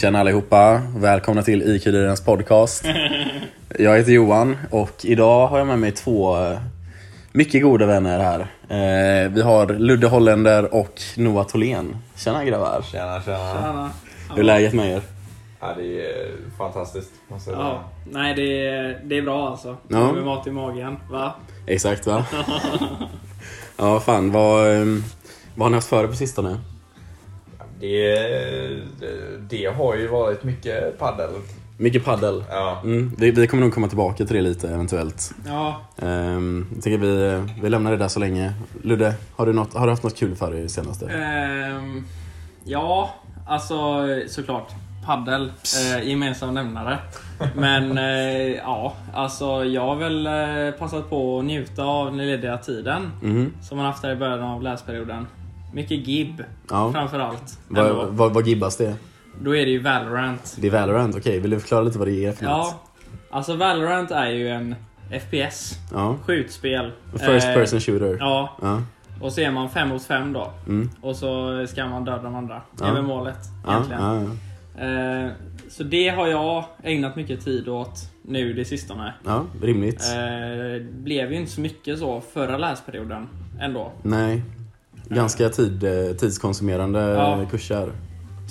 Tjena allihopa, välkomna till IQ-dyrens podcast. Jag heter Johan och idag har jag med mig två eh, mycket goda vänner här. Eh, Vi har Ludde Holländer och Noah Tholén. Tjena grabbar. Tjena, tjena. Tjena. Hur är läget med er? Ja, det är fantastiskt. Måste jag säga. Ja, nej det är, det är bra alltså. Ja. Med mat i magen, va? Exakt va? Ja fan, vad, eh, vad har ni haft för er på sistone? Det, det har ju varit mycket paddel. Mycket paddel. Ja. Mm, vi, vi kommer nog komma tillbaka till det lite eventuellt. Ja, Um, jag tänker vi, vi lämnar det där så länge. Ludde, har du, något, har du haft något kul för dig senaste? ehm, ja alltså såklart. Paddel, eh, gemensam nämnare. Men eh, ja, alltså jag har väl eh, passat på att njuta av den lediga tiden Mhm. som man haft här i början av läsperioden. Mycket gib, Ja. framförallt. Vad, vad, vad gibbas det? Då är det ju Valorant. Det är Valorant, okej. Vill du förklara lite vad det är för något? Ja, alltså Valorant är ju en FPS. ja. Skjutspel. First Eh, person shooter. Ja, Ja. och så är man fem mot fem då. Mm. Och så ska man döda de andra. Det är väl målet egentligen. Eh, så det har jag ägnat mycket tid åt nu det sistone. ja, rimligt. Eh, det blev ju inte så mycket så förra läsperioden ändå. Nej. Ganska tid, eh, tidskonsumerande Ja. kurser.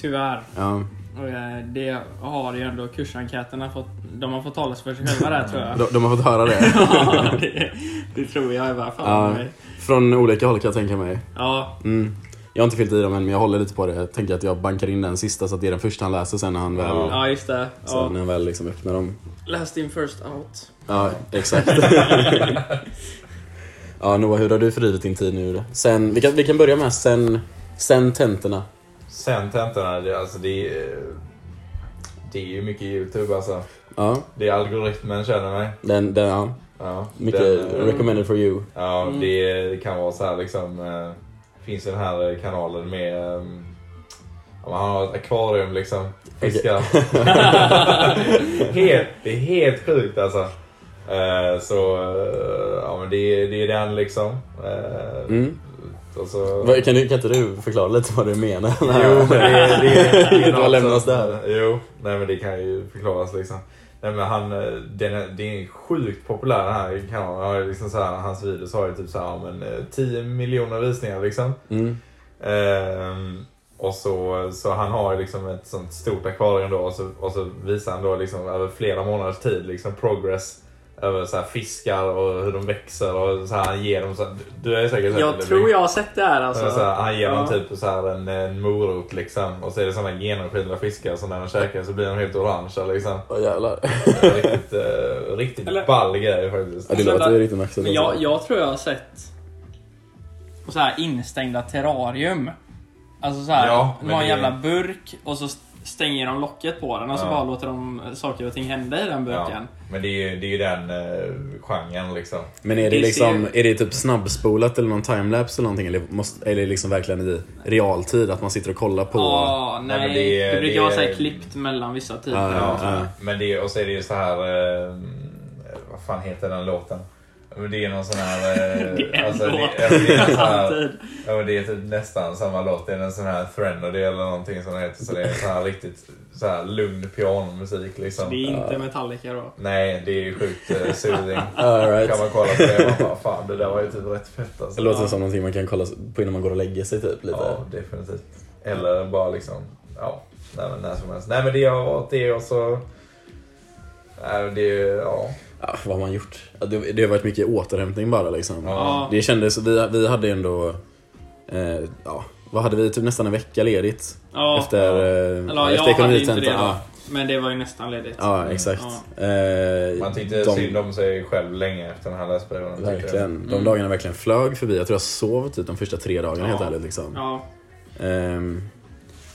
Tyvärr. Ja. Och, eh, det har ju ändå kursenkäterna fått, de har fått tala sig för sig själva där tror jag. De, de har fått höra det. Ja, det, det tror jag i varje fall. ja. Från olika håll kan jag tänka mig. Ja, Mm. Jag har inte fyllt i dem än, men jag håller lite på det. Jag tänker att jag bankar in den sista så att det är den första han läser sen när han väl, Ja. just det. Ja. när han väl liksom öppnar dem. Last in first out. Ja, exakt. ja, Noah, hur har du fördrivit din tid nu? Sen, vi, kan, vi kan börja med sen, sen tentorna. Sen tentorna, det, alltså det, är- det är ju mycket YouTube alltså. Ja, Det är algoritmen känner mig. den, den, ja. Ja, Mycket den, eh, recommended for you. Ja, Mm. det, det kan vara så här liksom. eh, finns den här eh, kanalen med eh, ja, man har ett akvarium liksom. Fiskar. helt, det är helt sjukt alltså. Eh, så eh, ja, men det, är- det är den liksom. Eh, Mm. så, Kan, du, kan inte du förklara lite vad du menar? Jo, men det, det, det, det lämnas som- där? Jo, nej men det kan ju förklaras liksom. Nej men han, den är, det är sjukt populär den här kanalen. Liksom så här, hans videos har ju typ så här, men, eh, 10 miljoner visningar liksom. Mm. Ehm, och så, så han har liksom ett sånt stort akvarium då och så, och så visar han då liksom över flera månaders tid liksom progress över så här fiskar och hur de växer och så här, han ger dem så här, Du är säkert sett Jag det, tror jag har sett det här alltså. så här, han ger dem Ja. typ så här en, en morot liksom och så är det såna genomskinliga fiskar så när de käkar så blir de helt orangea liksom. Åh jävlar. Riktigt, uh, riktigt Eller- ball grej faktiskt. Ja, det låter ju riktigt maxat. Men jag, alltså. jag tror jag har sett så här instängda terrarium. Alltså så här, Ja, men har en jävla burk och så stänger de locket på den och så Ja. bara låter de saker och ting hända i den Ja, burken. men det är ju, det är ju den uh, genren liksom. Men är det, Det liksom, ser- är det typ snabbspolat eller någon timelapse eller någonting? Eller måste, är det liksom verkligen i realtid att man sitter och kollar på? Ja, Nej, nej. men det är- det, brukar det vara så här är- klippt mellan vissa tider. Ja, Ja, ja. Men det, och så är det ju så här... Eh, vad fan heter den låten? Men Det är någon sån här... Eh, Det är en alltså, låt. det, det, är här ja, det är typ nästan samma låt. Det är en sån här Threnody eller någonting som den heter. Så det är så här riktigt så här lugn pianomusik liksom. Det är inte Metallica då. Nej, det är ju sjukt uh, soothing. Right. Kan man kolla på det och bara fan det där var ju typ rätt fett alltså. Det låter som någonting man kan kolla på innan man går och lägger sig typ lite. Ja, definitivt. Eller bara liksom, ja, nej, men när som helst. Nej men det har varit det och så... Nej, men det, ja. Ja, vad har man gjort? Ja, det, det har varit mycket återhämtning bara liksom. Ja. Det kändes, vi, vi hade ändå, eh, ja, vad hade vi? Typ nästan en vecka ledigt. Ja. efter eh, Eller ja, jag efter hade inte det då. Ja, Men det var ju nästan ledigt. ja, exakt. Eh, Man tyckte de- synd om sig själv länge efter den här läsperioden. Verkligen. De Mm. dagarna verkligen flög förbi. Jag tror jag sov typ de första tre dagarna Ja. helt ärligt. Liksom. Ja. Ehm,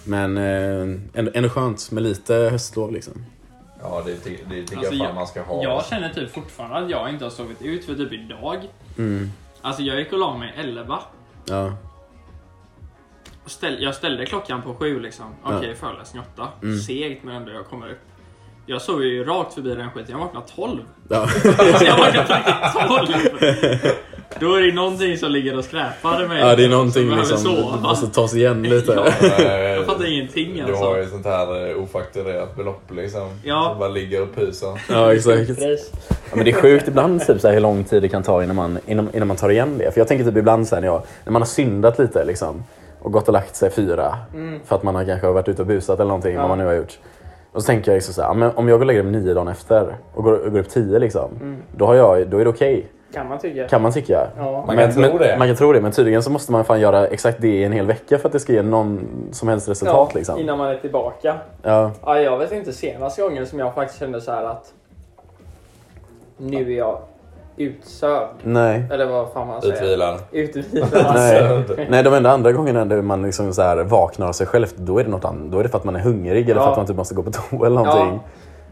men eh, ändå, ändå skönt med lite höstlov liksom. Ja, det, ty- det tycker Alltså, jag fan jag- man ska ha. Jag känner typ fortfarande att jag inte har sovit ut för typ idag. Mm. Alltså jag gick och la mig 11. Ja. Ställ, jag ställde klockan på 7 liksom. Ja. Okej, föreläsning 8. Mm. Segt men ändå jag kommer upp. Jag sov ju rakt förbi den skiten. Jag vaknade 12. Ja. Alltså jag vaknade på riktigt 12. Då är det någonting som ligger och skräpar med Ja, det är som någonting behöver liksom, måste tas igen lite. Jag fattar ingenting Du alltså. har ju sånt här eh, ofakturerat belopp liksom. Ja. Som bara ligger och pyser. Ja, exakt. Ja, men det är sjukt ibland typ, så här, hur lång tid det kan ta innan man, innan, innan man tar igen det. För jag tänker typ ibland så här, när, jag, när man har syndat lite liksom, och gått och lagt sig fyra för att man har kanske varit ute och busat eller någonting, Ja. vad man nu har gjort. Och så tänker jag liksom så här, men om jag går och lägger mig nio dagen efter och går, och går upp tio liksom, då, har jag, då är det okej. Kan man tycka. Kan man tycka. Ja. Man kan tro men, det. Man kan tro det, men tydligen så måste man fan göra exakt det i en hel vecka för att det ska ge någon som helst resultat. Ja, liksom. Innan man är tillbaka. Ja, Ja, jag vet inte senaste gången som jag faktiskt kände så här att nu är jag utsövd. nej. Eller vad fan man säger. Utvilad. Utvilad. Nej. Nej, de enda andra gångerna där man liksom så här vaknar av sig själv, då är det något annat. Då är det för att man är hungrig eller Ja. för att man typ måste gå på toa eller någonting.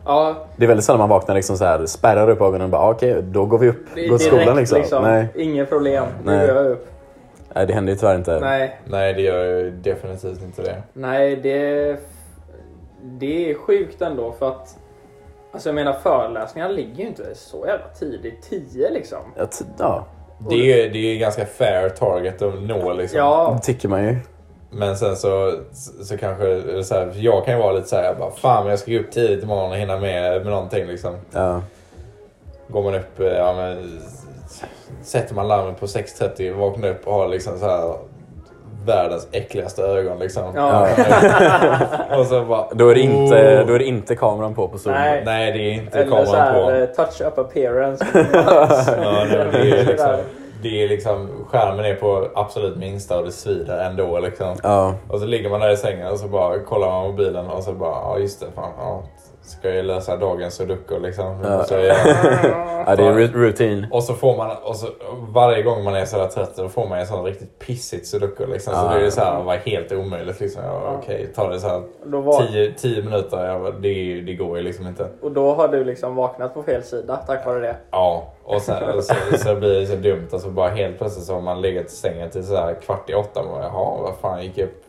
Ja, Det är väldigt sällan man vaknar liksom så här, spärrar upp ögonen och bara "Ah, okej, då går vi upp, det går till skolan direkt liksom. Nej. Inget problem. Nu går jag upp. Nej, det händer ju tyvärr inte. Nej, Nej, det gör ju definitivt inte det. nej det, det är sjukt ändå för att Alltså jag menar föreläsningar ligger ju inte så jävla tidigt. 10 liksom. Ja, t- ja, Det är ju det är ju ganska fair target att nå liksom. Ja, det tycker man ju. Men sen så, så kanske, eller så här, jag kan ju vara lite såhär, jag bara fan jag ska gå upp tidigt imorgon och hinna med, med någonting liksom. Ja. Går man upp, eh, ja men sätter man larmet på 6.30, vaknar upp och har liksom så här världens äckligaste ögon liksom. Ja. och så bara... Då, är det inte, oh. då är det inte kameran på på Zoom. Nej. Nej, det är inte eller så kameran här på. eh, touch up appearance. Ja, det, det, är liksom, det är liksom, skärmen är på absolut minsta och det svider ändå liksom. Ja. Och så ligger man där i sängen och så bara kollar man mobilen och så bara, ja just det, fan, ja, ska jag lösa dagens sudoku liksom. Ja. Så jag, ja, det är ru- rutin. och så får man, och så, varje gång man är sådär trött då får man en sån riktigt pissigt sudoku liksom. Så Ja. det är så här, var helt omöjligt liksom. Ja, Okej, tar det så här var, 10, 10 minuter, jag bara, det, det går ju liksom inte. och då har du liksom vaknat på fel sida tack vare det. Ja, och sen så, så blir det så dumt och så bara helt plötsligt så har man legat i sängen till så här kvart i åtta och bara, jaha, vad fan gick jag upp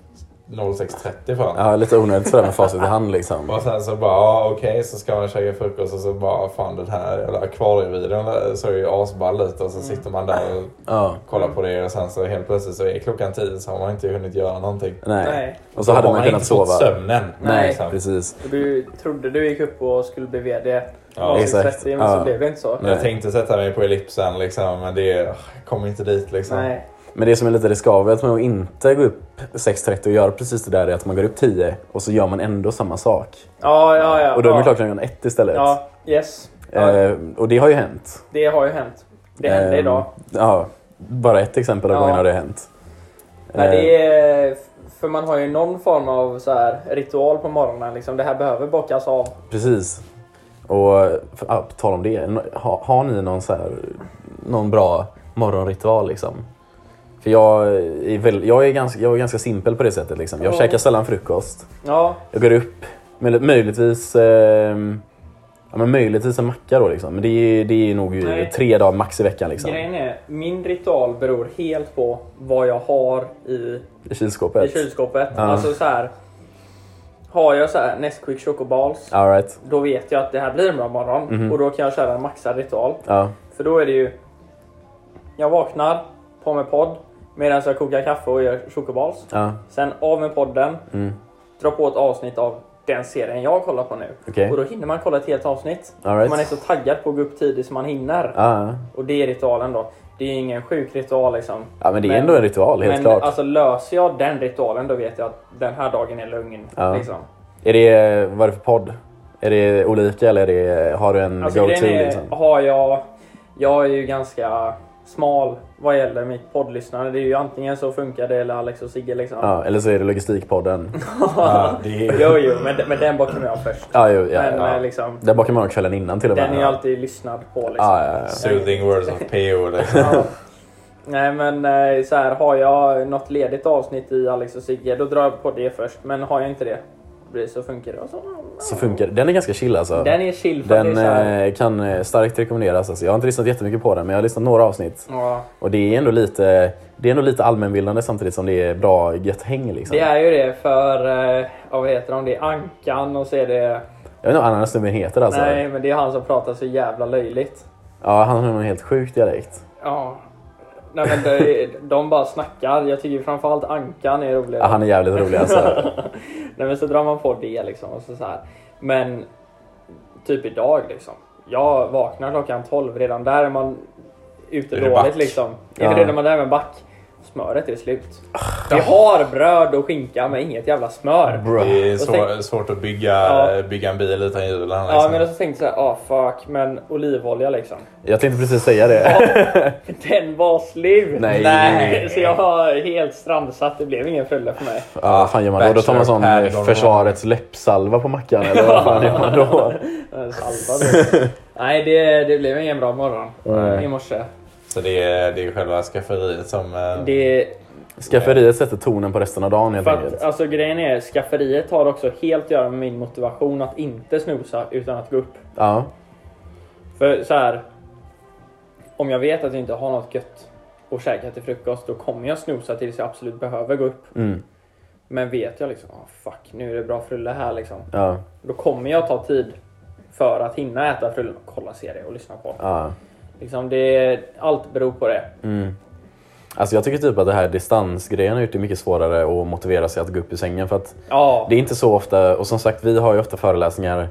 06.30 för? Ja, lite onödigt sådär med facit i hand liksom. Och sen så bara, ja, okej, så ska man käka frukost och så bara, fan den här jävla akvarievideon där såg ju asball ut och så sitter man där och Ja. kollar på det och sen så helt plötsligt så är klockan tio så har man inte hunnit göra någonting. Nej. Nej. Och så hade man har kunnat inte sova. fått sömnen. Nej, liksom. precis. Du trodde du gick upp och skulle bli VD Ja, 06.30, exakt. men Ja. så blev det inte så. Nej. Jag tänkte sätta mig på ellipsen liksom, men det kommer inte dit liksom. Nej. Men det som är lite riskabelt med att inte gå upp 6.30 och göra precis det där är att man går upp 10 och så gör man ändå samma sak. Ja, ja, ja. Och då är man klar klockan ett istället. Ja, yes. Eh, och det har ju hänt. det har ju hänt. Det hände Eh, idag. Ja, bara ett exempel av Ja. gångerna har det hänt. Nej, Eh, det är, för man har ju någon form av så här ritual på morgonen. Liksom. Det här behöver bockas av. Precis. Och på tal om det, har, har ni någon, så här, någon bra morgonritual liksom? För jag är, väl, jag är, ganska, jag är ganska simpel på det sättet. Liksom. Jag Ja. käkar sällan frukost. Ja, Jag går upp, möj- möjligtvis, eh, ja, men möjligtvis en macka då. Liksom. Men det är, det är nog ju Nej. tre dagar max i veckan. Liksom. grejen är, min ritual beror helt på vad jag har i, I i kylskåpet. kylskåpet. Ja. Alltså så här. Har jag så här Nesquik Chocoballs, All right. då vet jag att det här blir en bra morgon. Mhm. Och då kan jag köra en maxad ritual. Ja. För då är det ju... Jag vaknar, på med podd, medan jag kokar kaffe och gör chocoballs. Ja. Sen av med podden, Mm. dra på ett avsnitt av den serien jag kollar på nu. Okej. Och då hinner man kolla ett helt avsnitt. Right. Man är så taggad på att gå upp tidigt som man hinner. Ja. Och det är ritualen då. Det är ingen sjuk ritual liksom. ja, men det är Men- ändå en ritual, helt Men klart. alltså löser jag den ritualen då vet jag att den här dagen är lugn. Ja. Liksom. Är det, vad är det för podd? Är det olika eller är det, har du en Alltså go-to? Liksom? har jag... Jag är ju ganska smal vad gäller mitt poddlyssnande. Det är ju antingen så funkar det eller Alex och Sigge liksom. Ja, eller så är det Logistikpodden. Ja, det är, Jo, jo, men, men den bakar jag först. Ja, jo, ja, men ja. eh, liksom, Där bakar man kvällen innan till och med. den är ju alltid lyssnad på liksom. Ja, ja, ja. soothing words of PO liksom. Ja. Nej men eh, så här, har jag något ledigt avsnitt i Alex och Sigge då drar jag på det först. Men har jag inte det så funkar det. Och så, Så funkar det. Den är ganska chill alltså. Den är chill Den är eh, kan eh, starkt rekommenderas. Alltså. Jag har inte lyssnat jättemycket på den, men jag har lyssnat några avsnitt. ja, Och det är ändå lite, det är ändå lite allmänbildande samtidigt som det är bra gött häng. Liksom. Det är ju det för, eh, vad heter de, det är Ankan och så är det... Jag vet inte vad annan heter alltså. Nej men det är han som pratar så jävla löjligt. Ja, han har en helt sjuk dialekt. Ja. Nej men de, de bara snackar. Jag tycker framförallt Ankan är rolig. Ja, han är jävligt rolig alltså. nej men så drar man på det liksom. Och så, så här. Men typ idag liksom. Jag vaknar klockan 12. Redan där är man ute Är det dåligt back? liksom. Ja. Redan man där med back. Smöret är slut. Vi har bröd och skinka men inget jävla smör. Bro. Det är svår, tänk- svårt att bygga, Ja. bygga en bil utan hjulen. Ja Liksom. men så tänkte jag såhär, ah fuck, men olivolja liksom. Jag tänkte precis säga det. Den var slut! Nej. Nej. Så jag var helt strandsatt, det blev ingen frulle för mig. Ja, vad fan gör man då? Då tar man sån försvarets läppsalva på mackan eller vad fan gör man då? Salva. Nej det, det blev ingen bra morgon Nej. i morse. Så det är, det är själva skafferiet som... eh, Det, Skafferiet sätter tonen på resten av dagen helt för enkelt. att, alltså grejen är, skafferiet har också helt att göra med min motivation att inte snusa utan att gå upp. Ja, För så här. Om jag vet att jag inte har något gött att käka till frukost då kommer jag snusa tills jag absolut behöver gå upp. mm, Men vet jag liksom, ah fuck nu är det bra frulle här liksom. ja, Då kommer jag ta tid för att hinna äta frullen och kolla serie och lyssna på. ja. Liksom det, allt beror på det. Mm. Alltså jag tycker typ att det här distansgrejen har gjort det mycket svårare att motivera sig att gå upp ur sängen. För att Ja, det är inte så ofta, och som sagt vi har ju ofta föreläsningar.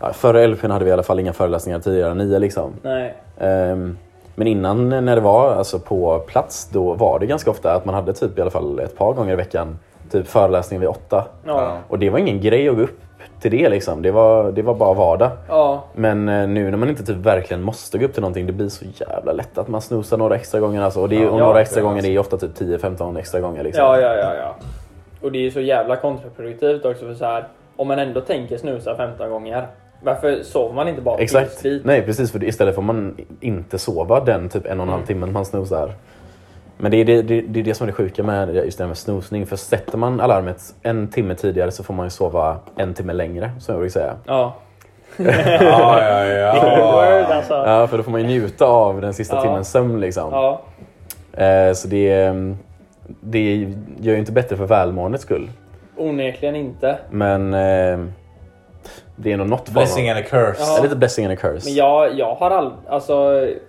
Ja, före LPn hade vi i alla fall inga föreläsningar tidigare än nio liksom. nej. Ehm, men innan när det var alltså på plats då var det ganska ofta att man hade typ i alla fall ett par gånger i veckan typ föreläsning vid åtta. Ja. Och det var ingen grej att gå upp till det liksom. Det var, det var bara vardag. Ja, Men eh, nu när man inte typ verkligen måste gå upp till någonting, det blir så jävla lätt att man snosar några extra gånger. Alltså. Och, det är, Ja, och några extra gånger alltså. det är ofta typ 10-15 extra gånger. Liksom. ja, ja, ja, ja. Och det är ju så jävla kontraproduktivt också för så här. Om man ändå tänker snusa 15 gånger. Varför sover man inte bara Exakt. dit? Nej precis, för istället får man inte sova den typ en och en halv Mm. timme man snosar. Men det är det, det, det är det som är det sjuka med just det här med snosning. För sätter man alarmet en timme tidigare så får man ju sova en timme längre, som jag brukar säga. Ja. Ja, ja, ja. Alltså. Ja, för då får man ju njuta av den sista Ja. timmens sömn liksom. Ja. Eh, så det, det gör ju inte bättre för välmåendets skull. Onekligen inte. Men eh, det är nog något Blessing and a curse. Ja. Ja, lite blessing and a curse. Men jag, jag har all, alltså,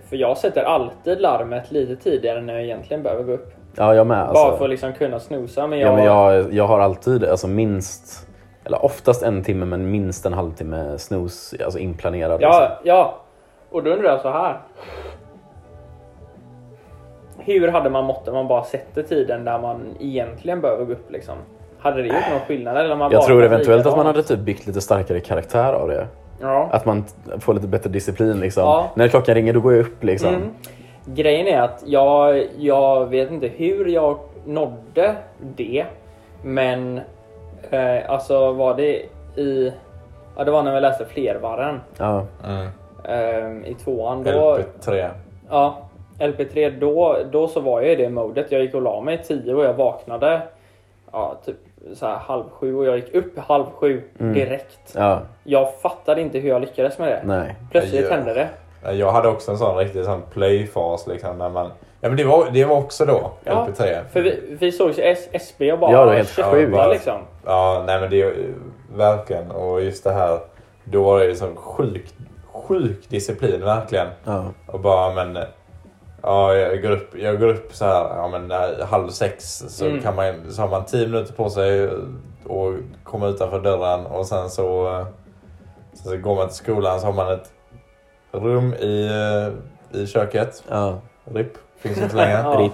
för jag sätter alltid larmet lite tidigare när jag egentligen behöver gå upp. Ja, jag med. Alltså. Bara för att liksom kunna snosa. Men jag, ja, men jag, jag har alltid alltså minst, eller oftast en timme men minst en halvtimme snooze alltså inplanerad. ja, Liksom. ja. Och då undrar jag så här. Hur hade man mått om man bara sätter tiden där man egentligen behöver gå upp liksom? Hade det gjort någon skillnad? Eller man Jag tror eventuellt att man hade typ byggt lite starkare karaktär av det. Ja. Att man får lite bättre disciplin liksom. Ja. När klockan ringer då går jag upp liksom. Mm. Grejen är att jag, jag vet inte hur jag nådde det. Men eh, alltså var det i... Ja det var när vi läste flervarren Ja. Mm. eh, i tvåan. Då, LP3. ja, LP3 då, då så var jag i det modet. Jag gick och la mig tio och jag vaknade ja, typ så här halv sju och jag gick upp halv sju direkt. ja, Jag fattade inte hur jag lyckades med det. nej. Plötsligt Ja. hände det. Jag hade också en sån riktig sån play-fas liksom. När man, ja men det var, det var också då, Ja, LP3. För vi, vi sågs i SB och bara Ja, det var helt köpte sjukt. liksom. Ja, nej men det är verkligen. Och just det här. Då var det ju sån sjuk, sjuk disciplin verkligen. Ja. Och bara men. Ja, jag går upp, jag går upp så här, ja men eh, halv sex så Mm. kan man så har man tio minuter på sig och komma utanför dörren och sen så, eh, sen så går man till skolan så har man ett rum i, eh, i köket. Ja. RIP, finns inte längre. Ja. RIP.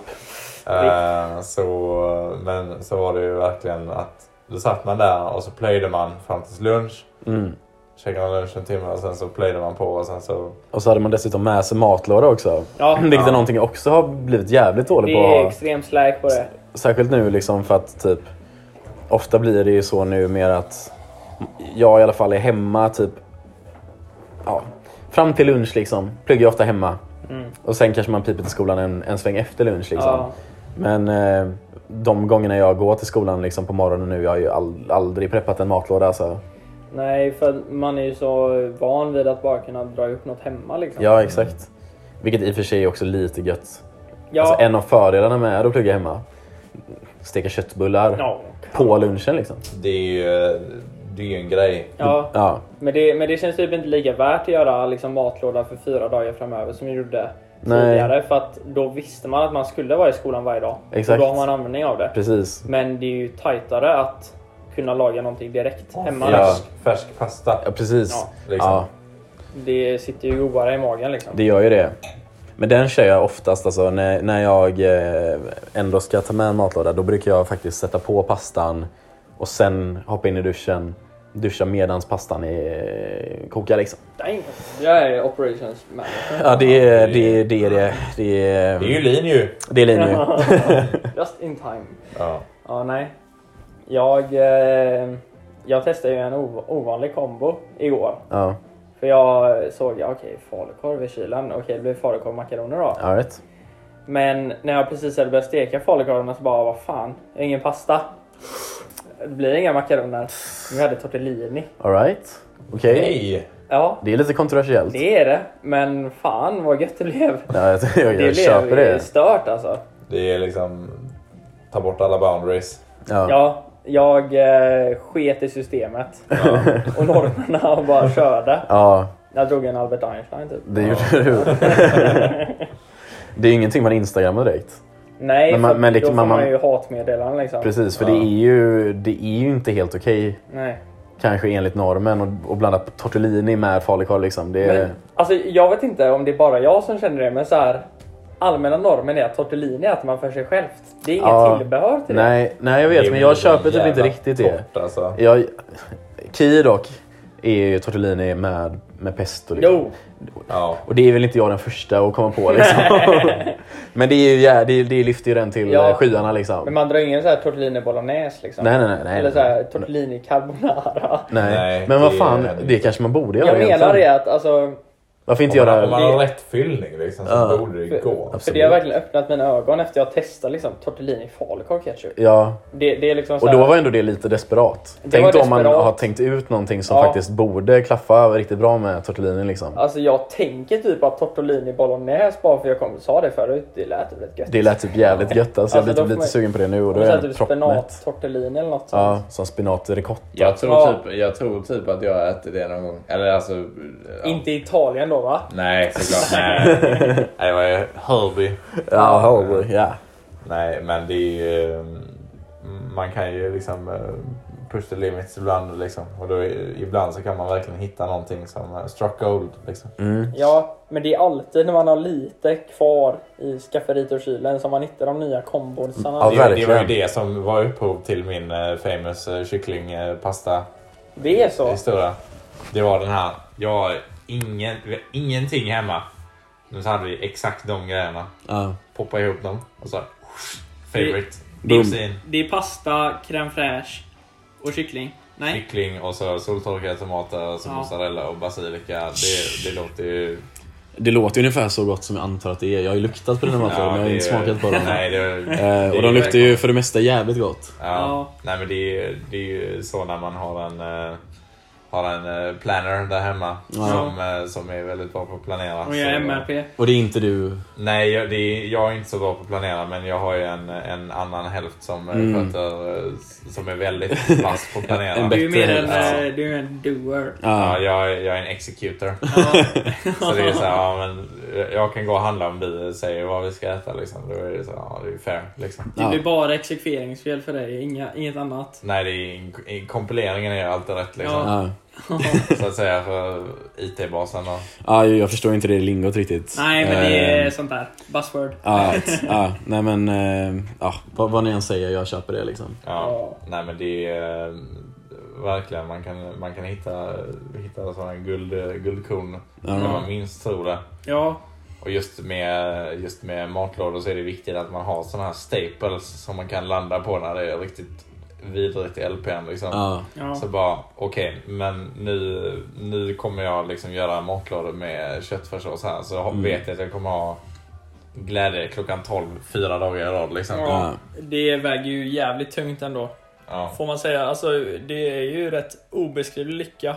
Eh, så, men så var det ju verkligen att då satt man där och så plöjde man fram tills lunch. Mm. Käkade man lunch en timme och sen så plöjde man på och sen så... Och så hade man dessutom med sig matlåda också. Ja, Vilket är Ja. någonting jag också har blivit jävligt dålig det på. är extremt släk på det. Särskilt nu liksom för att typ Ofta blir det ju så nu mer att Jag i alla fall är hemma typ Ja Fram till lunch liksom Pluggar jag ofta hemma Mm. Och sen kanske man piper till skolan en, en sväng efter lunch liksom Ja. Men eh, de gångerna jag går till skolan liksom på morgonen nu Jag har ju all, aldrig preppat en matlåda alltså. Nej, för man är ju så van vid att bara kunna dra upp något hemma liksom. Ja exakt Vilket i och för sig är också lite gött Ja. alltså, En av fördelarna med att plugga hemma Steka köttbullar ja. på lunchen liksom Det är ju det är ju en grej. ja. Ja, Men, det, men det känns typ inte lika värt att göra liksom, matlåda för fyra dagar framöver som jag gjorde Nej. tidigare. För att då visste man att man skulle vara i skolan varje dag. Exakt. Och då har man användning av det. Precis. Men det är ju tajtare att kunna laga någonting direkt hemma. Ja. Färsk, pasta. Ja, precis. Ja, liksom. Ja, Det sitter ju godare i magen liksom. det gör ju det. Men den kör jag oftast alltså, när, när jag eh, ändå ska ta med en matlåda. Då brukar jag faktiskt sätta på pastan och sen hoppa in i duschen. Duscha medans pastan är, kokar liksom. Dang. Jag är operations manager. Ja, det är det. det, är det. det, är, Det är ju lin ju. det är linje. Just in time. Ja. Ja, nej. Jag, eh, jag testade ju en ov- ovanlig kombo igår. Ja, För jag såg, ja, okej, falukorv i kylen. Okej, det blir falukorv och makaroner då. all right. Men när jag precis hade börjat steka falukorvarna så bara, vad fan, jag har ingen pasta. Det blir inga makaroner. Vi hade tortellini. All right. Okej. Nej! Ja, Det är lite kontroversiellt. det är det. Men fan vad gött det blev. Ja, jag, jag, Det jag köper blev det. stört alltså. Det är liksom... Ta bort alla boundaries. Ja. Ja, jag eh, sket i systemet och normerna och bara körde. ja, Jag drog en Albert Einstein typ. det gjorde du. Det är ju ingenting man instagrammar direkt. Nej, Men man- men det- då får man- man, ju hatmeddelanden liksom. Precis, för Ja. det, är ju, det är ju inte helt okej. Nej. Kanske enligt normen och, och blanda tortellini med falukorv liksom. Det är, Men, alltså, jag vet inte om det är bara jag som känner det, men så här. Allmänna normen är att tortellini äter man för sig självt. Det är inget Ja. tillbehör till det. nej, nej, jag vet, men jag köper typ inte riktigt det. torrt, Alltså. Jag, Ki dock är ju tortellini med, med pesto. Liksom. Jo, Ja. Och det är väl inte jag den första att komma på liksom. Men det, är ju, ja, det, det lyfter ju den till Ja. ja. skyarna liksom. men man drar ingen så här tortellini bolognese liksom. Nej, nej, nej. nej, Eller så här nej. tortellini carbonara. Nej. Nej, men vad fan, det kanske man borde göra Jag menar egentligen. det att alltså, Varför inte Om man, göra... om man har rätt fyllning liksom, så Ja. borde det gå. för det har verkligen öppnat mina ögon efter jag testat liksom, tortellini falukorv ketchup. Ja, Det, det är liksom så och här, då var ändå det lite desperat. Det Tänk var då om man desperat. har tänkt ut någonting som Ja. faktiskt borde klaffa riktigt bra med tortellini liksom. Alltså jag tänker typ att tortellini bolognese bara för jag kom, sa det förut, det lät rätt gött. Det lät typ jävligt gött alltså. Jag Alltså, blir då typ får lite man- sugen på det nu och Och då är jag typ proppmätt. spenat-tortellini eller något Ja, sånt. som spenat ricotta. Jag tror, Ja. typ, jag tror typ att jag ätit det någon gång. Eller alltså... Ja. Inte i Italien då va? Nej, såklart. Nej, Nej, det var ju Herbie. Ja, Hallboy, ja. Nej, men det är ju... eh, Man kan ju liksom eh, push the limits ibland. Liksom. Och då, ibland så kan man verkligen hitta någonting som eh, struck gold. Liksom. Mm. Ja, men det är alltid när man har lite kvar i skafferiet och kylen som man hittar de nya kombosarna. Ja, det, det var ju det som var upphov till min eh, famous kycklingpasta Det är så. historia. Det var den här. Jag ingen, vi har ingenting hemma. Men så hade vi exakt de grejerna. Ja. Poppa ihop dem och så favorite. Det- Kusin, Det är pasta, crème fraîche och kyckling. Nej. kyckling och så soltorkade tomater, och så Ja. mozzarella och basilika. Det, det låter ju... Det låter ungefär så gott som jag antar att det är. Jag har ju luktat på dina maträtter men jag har det inte är- smakat på dem. Nej, det, Eh, det och de luktar ju för det mesta jävligt gott. Ja. Ja. Nej men det är, det är ju så när man har en, eh, har en eh, planner där hemma Ja. som, eh, som är väldigt bra på att planera. Och jag är Så- MRP. Och det är inte du. Nej, jag, det är, jag är inte så bra på att planera men jag har ju en, en annan hälft som eh, Mm. sköter, som är väldigt vass på att planera. En Du är bättre mer en, eh, du är en doer. Ja, Ja. jag, är- jag är en executor. Ja. Så det är så här, ja, men jag kan gå och handla om du säger vad vi ska äta liksom. Då är det så här, ja det är fair liksom. Det Ja. blir bara exekveringsfel för dig, Inga, inget annat. Nej, det är, i kompileringen är alltid rätt liksom. Så att säga för IT-basen och ja, jag förstår inte det lingot riktigt. Nej, men det är Eh, sånt där. Buzzword. Ja, right. ja, nej men ja, vad, vad ni än säger, jag köper det liksom. Ja, nej men det är eh, verkligen, man kan, man kan hitta, hitta sådana guld, guldkorn när man minst tror det. Ja, Och just med, just med matlådor så är det viktigt att man har sådana här staples som man kan landa på när det är riktigt vidrigt i LPn. Liksom. Ja. Så bara, okej, men nu, nu kommer jag liksom göra matlådor med köttfärssås här. Så Mm. vet jag att jag kommer ha glädje klockan 12, fyra dagar i rad. Liksom. ja. Det väger ju jävligt tungt ändå. Ja. Får man säga. Alltså, det är ju rätt obeskrivlig lycka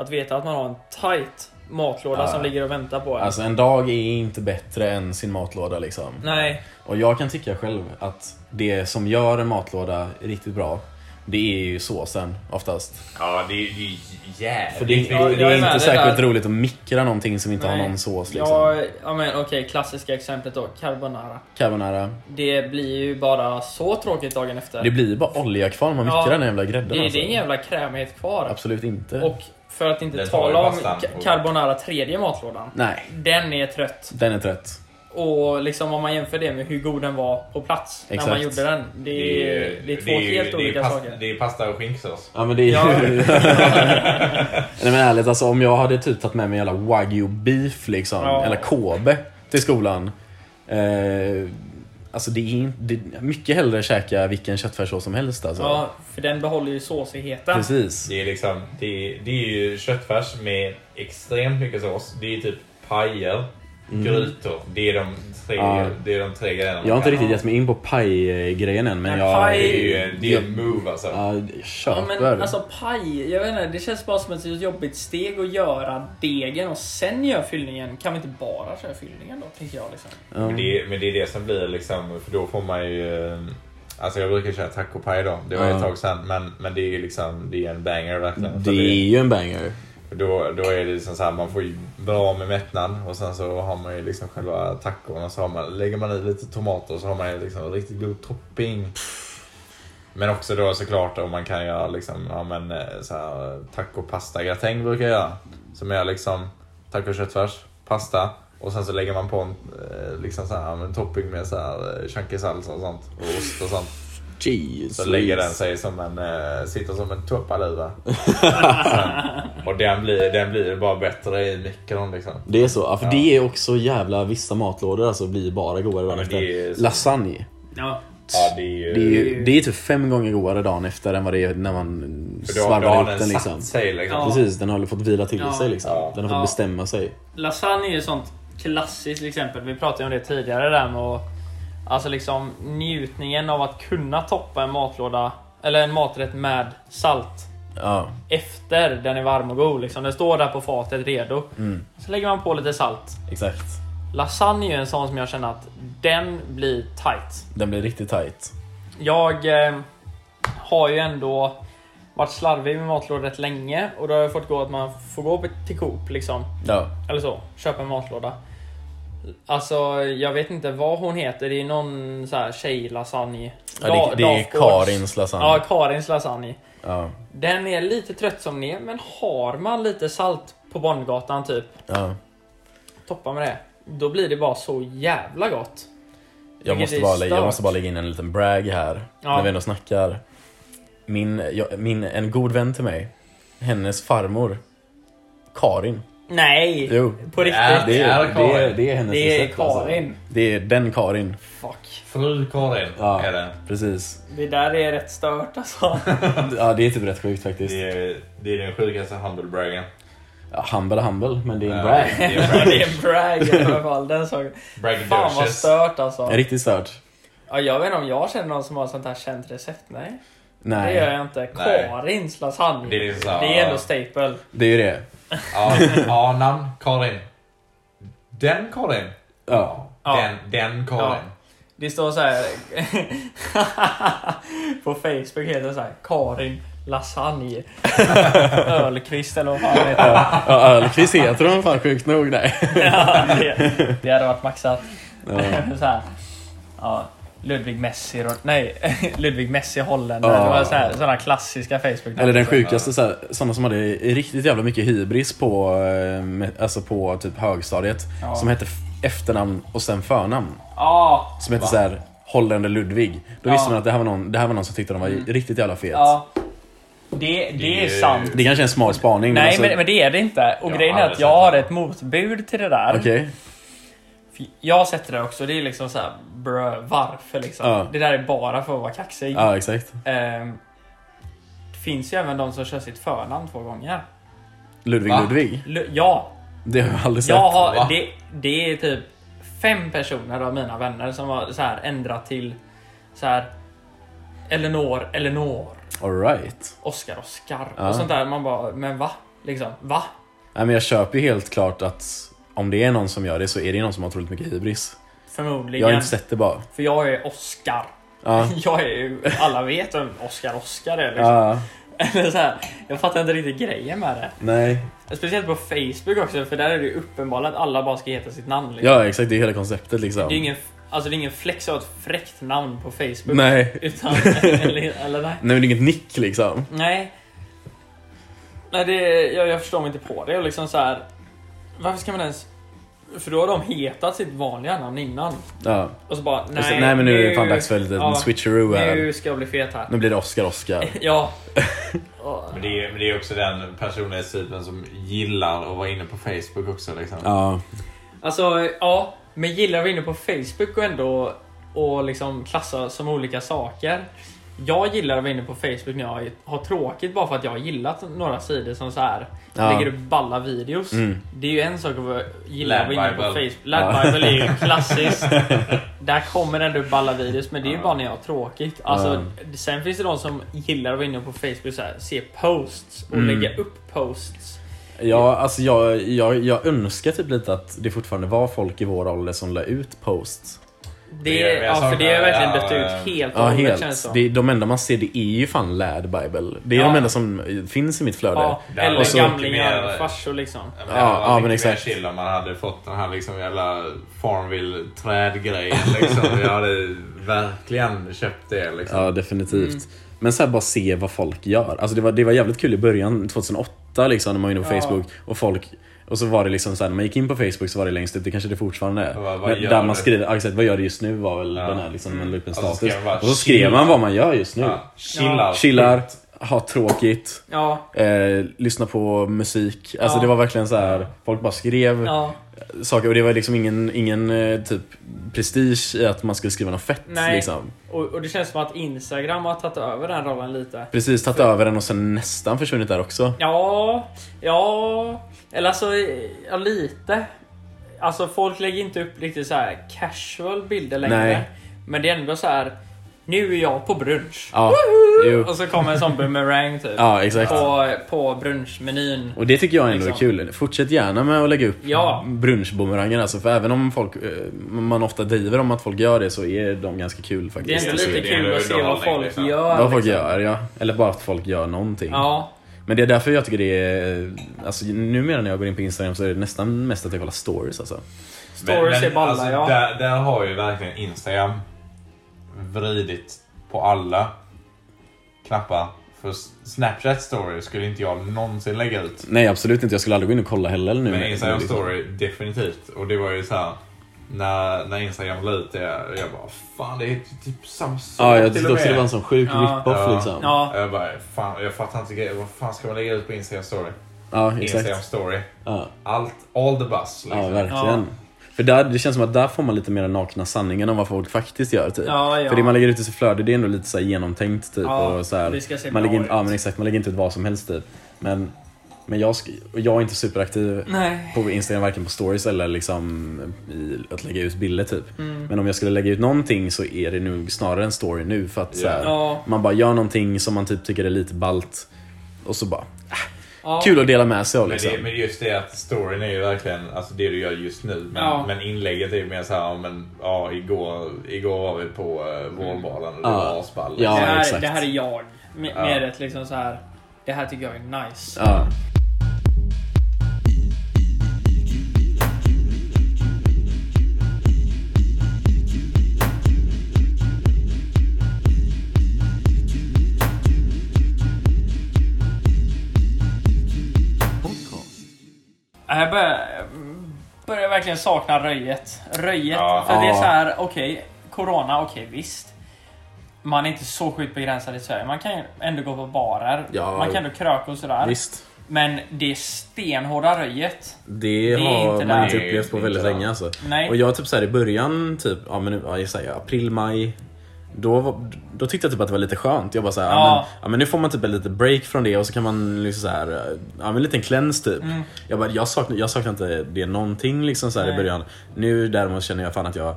att veta att man har en tight matlåda Ja. som ligger och väntar på en. alltså en dag är inte bättre än sin matlåda liksom. Nej, Och jag kan tycka själv att det som gör en matlåda riktigt bra det är ju såsen oftast. Ja, det är ju jävligt För det. Ja, det jag är inte det särskilt där. roligt att mikra någonting som inte har Nej. någon sås liksom. Ja, ja men okej, klassiska exemplet då. Carbonara. Carbonara. Det blir ju bara så tråkigt dagen efter. Det blir ju bara olja kvar om man Ja. mikrar den jävla grädden det, det alltså. är ingen jävla krämighet kvar. Absolut inte. Och för att inte Den tala om carbonara tredje matlådan. Nej, Den är trött. den är trött. Och liksom om man jämför det med hur god den var på plats när Exakt. man gjorde den. Det är, det är två helt det är olika pas- saker. Det är pasta och skinksås. Ja men det är Ja. Nej men ärligt alltså om jag hade typ tagit med mig jävla wagyu beef liksom, Ja. eller Kobe till skolan. Eh, alltså det är inte, mycket hellre käka vilken köttfärssås som helst alltså. Ja, för den behåller ju såsigheten. Precis. Det är liksom, det är, det är ju köttfärs med extremt mycket sås. Det är typ pajer, grytor. Det är de tre, Mm. Ja. det är de tre grejerna. Jag har inte riktigt gett mig in på paj-grejen än men Men jag... paj- Det är ju det är en move alltså. Ja, jag Ja, men alltså paj, jag vet inte, det känns bara som ett jobbigt steg att göra degen och sen göra fyllningen. Kan vi inte bara köra fyllningen då, tänker jag liksom. Ja. Men, det, men det är det som blir liksom, för då får man ju... eh, Alltså jag brukar köra tacopaj då. Det var Ja. ett tag sedan. Men, men det är ju liksom, det är en banger verkligen. Det För är ju en banger. Då, då är det liksom så här, man får ju bra med mättnad och sen så har man ju liksom själva tacon och så har man, lägger man i lite tomater och så har man ju liksom en riktigt god topping. Men också då såklart om man kan göra liksom, ja men eh, så här taco-pasta gratäng brukar jag göra. Som är liksom taco köttfärs, pasta och sen så lägger man på en eh, liksom så här, en topping med så här eh, chunky salsa och sånt och ost och sånt. Jesus. Så lägger den sig som en, eh, sitter som en tuppaluva. och den blir, den blir bara bättre i mikron liksom. Det är så, ja, för Ja. det är också jävla vissa matlådor alltså blir bara godare dagen men efter. det är så- Lasagne. Ja. Ja, det är ju... Det är, ju, det är typ fem gånger godare dagen efter än vad det är när man svarvar ihop den liksom. sig liksom. Ja. Precis, den har fått vila till Ja. sig liksom. Ja. Den har fått Ja. bestämma sig. Lasagne är ju ett sånt klassiskt exempel. Vi pratade om det tidigare där med att, Alltså liksom njutningen av att kunna toppa en matlåda eller en maträtt med salt Ja, efter den är varm och god. Liksom. Den står där på fatet redo. Mm. Så lägger man på lite salt. exakt. Lasagne är en sån som jag känner att den blir tight. Den blir riktigt tight. Jag eh, har ju ändå varit slarvig med matlådor rätt länge och då har jag fått gå att man får gå till Coop liksom. Ja, Eller så, köpa en matlåda. Alltså, jag vet inte vad hon heter. Det är någon så här tjejlasagne. ja det, det är. Karins lasagne. Ja, Karins lasagne. Ja, Den är lite trött som är, men har man lite salt på Barngatan typ, ja. toppa med det. Då blir det bara så jävla gott. Jag, måste bara, jag måste bara lägga in en liten brag här. Ja. När vi ändå snackar. Min, jag, min, en god vän till mig, hennes farmor, Karin. Nej! Jo, På riktigt. Ja, det är, är det är, det är hennes Det är recept, alltså. Karin. Det är den Karin. Fuck. Fru Karin Ja. är det. Precis. Det där är rätt stört alltså. Ja, det är typ rätt sjukt faktiskt. Det är, det är den sjukaste humble-braggen. Ja, humble humble, men det är en Ja. brag. Det är en brag i alla fall. Den saken. Fan vad stört alltså. Riktigt stört. Ja, jag vet inte om jag känner någon som har sånt här känt recept. Nej. Det Nej, gör jag inte. Nej. Karins lasagne. Det är liksom så det är ändå staple. det är ju det. Ja, ja, namn Karin. Den Karin. Ja. Ja. Den, den Karin. Ja. Det står så här på Facebook heter det så här Karin lasagne. Ölkvist eller vad fan det heter. Ja, Ölqvist heter de fan sjukt nog. Nej. Ja, det, det hade varit maxat. Ja. så här. Ja, Ludvig Messi, nej Ludvig Messi holländare. Ja. Det var så här, sådana klassiska Facebook. Eller den sjukaste, så här, sådana som hade riktigt jävla mycket hybris på, eh, alltså på typ högstadiet. Ja. Som hette efternamn och sen förnamn. Ja, Som hette så här Holländer Ludvig. Då Ja. visste man att det här var någon, det här var någon som tyckte de var riktigt jävla fet. ja. Det, det är är- sant. Det kanske är en smart spaning. Nej, alltså- men, men det är det inte. Och Jag grejen är att jag har ett motbud till det där. Okej. Jag har sett det där också. Det är liksom så här, brö, varför liksom? Ja. Det där är bara för att vara kaxig. Ja, exakt. Ehm, det finns ju även de som kör sitt förnamn två gånger. Ludvig Va? Ludvig. L- ja, Det har jag aldrig sett. jag har, det, det är typ fem personer av mina vänner som har så här ändrat till så här Eleanor, Eleanor, Alright. Oscar, Oscar Ja. och sånt där. Man bara, men va? Liksom, va? Nej, men jag köper ju helt klart att om det är någon som gör det så är det någon som har otroligt mycket hybris. Förmodligen. Jag har inte sett det bara. För jag är Oscar. Ja. Jag är ju, alla vet vem Oscar Oscar är liksom. Ja, här, jag fattar inte riktigt grejen med det. nej. Speciellt på Facebook också, för där är det ju uppenbarligen att alla bara ska heta sitt namn. Liksom. Ja, exakt. Det är hela konceptet liksom. Det är ingen, alltså det är ingen flex av ett fräckt namn på Facebook. Nej. Utan, eller, eller nej. Nej, men det är inget nick liksom. Nej. Nej, det, jag, jag förstår mig inte på det. Och liksom så här, varför ska man ens... För då har de hetat sitt vanliga namn innan. Ja. Och så bara, nej, Och så, nej men nu är det fan dags för lite ja, switcheroo här. Nu ska jag bli fet här. Nu blir det Oscar Oscar. Ja. Men det, är, men det är också den personlighetstypen som gillar att vara inne på Facebook också. Liksom. Ja. Alltså, ja. Men gillar att vara inne på Facebook och ändå och liksom klassa som olika saker. Jag gillar att vara inne på Facebook när jag har tråkigt bara för att jag har gillat några sidor som så här Ja. lägger upp balla videos. Mm. Det är ju en sak att gilla att vara inne på. Facebook. Lad Bible är ju klassiskt. Där kommer ändå balla videos men det är ju bara när jag har tråkigt. Alltså, Sen finns det de som gillar att vara inne på Facebook så här, se posts och Mm. lägga upp posts. Ja, alltså jag, jag, jag önskar typ lite att det fortfarande var folk i vår ålder som la ut posts. Det, Det- jag ja, för det har verkligen dött ja. ut helt och Ja, hållet helt. känns det de enda man ser det är ju fan Lad Bible. Det är Ja. de enda som finns i mitt flöde. Ja, eller så- gamlingar, mer- farsor liksom. Ja, Ja, men ja, ja, men exakt. chill om man hade fått den här liksom jävla Farmville trädgrejen. Liksom. Jag hade verkligen köpt det. Liksom. Ja, definitivt. Mm. Men så här bara se vad folk gör. Alltså det var, det var jävligt kul i början, 2008 liksom, när man var inne på Ja. Facebook. Och folk och så var det liksom så här, när man gick in på Facebook så var det längst ut, det kanske det fortfarande är. Vad- vad Men gör där man du? skriver, ja, exakt, vad gör du just nu var väl Ja. den här liksom, man la upp en Och så status. skrev man bara, och så skrev man vad man gör just nu. Ja, chillar. Chillar, har tråkigt, Ja, eh, lyssnar på musik. Alltså Ja. det var verkligen så här, folk bara skrev ja. Saker och det var liksom ingen, ingen eh, typ prestige i att man skulle skriva något fett. Nej. Liksom. Och, och det känns som att Instagram har tagit över den rollen lite. Precis, tagit över den och sen nästan försvunnit där också. Ja, ja. Eller alltså, ja lite. Alltså folk lägger inte upp riktigt så här casual bilder längre. Nej. Men det är ändå så här. Nu är jag på brunch. Ja, jo. Och så kommer en sån boomerang typ. Ja, exakt. På, på brunchmenyn. Och det tycker jag ändå är Liksom. kul. Fortsätt gärna med att lägga upp Ja. brunchboomerangen alltså, för även om folk, eh, man ofta driver om att folk gör det så är de ganska kul Det är faktiskt. ändå att se lite det är kul att se vad folk liksom. gör. Vad folk liksom. gör, ja. Eller bara att folk gör någonting. Ja, Men det är därför jag tycker det är... Alltså numera när jag går in på Instagram så är det nästan mest att jag kollar stories alltså. stories är balla alltså, ja. där, där har ju verkligen Instagram vridit på alla knappar. För Snapchat story skulle inte jag någonsin lägga ut. Nej absolut inte, jag skulle aldrig gå in och kolla heller nu. Men Instagram liksom. story definitivt. Och det var ju så här. När, när Instagram la ut det, jag bara fan det är typ samma sak Ja, jag till tyckte också det var en sån sjuk Ja. rip-off Ja. liksom. Ja. Jag bara, fan jag fattar inte grejer. Vad fan ska man lägga ut på Instagram story? Ja, Instagram exakt. story. Ja, Allt, all the buzz liksom. ja verkligen. För där, det känns som att där får man lite mer nakna sanningen om vad folk faktiskt gör typ. Ja, ja. För det man lägger ut i sitt flöde det är ändå lite så genomtänkt typ. Ja, och så här, man lägger in. Ja men exakt, man lägger inte ut vad som helst typ. Men, men jag, jag är inte superaktiv Nej. på Instagram varken på stories eller liksom i att lägga ut bilder typ. Mm. Men om jag skulle lägga ut någonting så är det nog snarare en story nu för att så här, man bara gör någonting som man typ tycker är lite balt och så bara Ja. kul att dela med sig av Men, liksom. det, men just det att storyn är ju verkligen alltså det du gör just nu. Men, Ja. men inlägget är ju mer så här, ja, men ja, igår, igår var vi på uh, vårdbalen och det Ja. var asball. Ja, det, här, det här är jag. Med, Ja. ett liksom så här. Det här tycker jag är nice. Ja. Jag börjar, börjar verkligen sakna röjet. Röjet. Ja. för det är Ja. så här, okej, Corona, okej visst. Man är inte så sjukt begränsad i Sverige. Man kan ändå gå på barer. Ja. Man kan ändå kröka och sådär. Visst. Men det stenhårda röjet. Det, är har inte man där. inte upplevt på Det väldigt länge alltså. Nej. Och jag typ så här i början, typ, ja men nu- ja, jag säger april, maj. Då, då tyckte jag typ att det var lite skönt. Jag bara såhär, ja. Ja. men, ja men nu får man typ en liten break från det och så kan man liksom så här, ja men en liten cleanse typ. Mm. Jag, bara, jag, saknar, jag saknar inte det någonting liksom så här i början. Nu däremot känner jag fan att jag,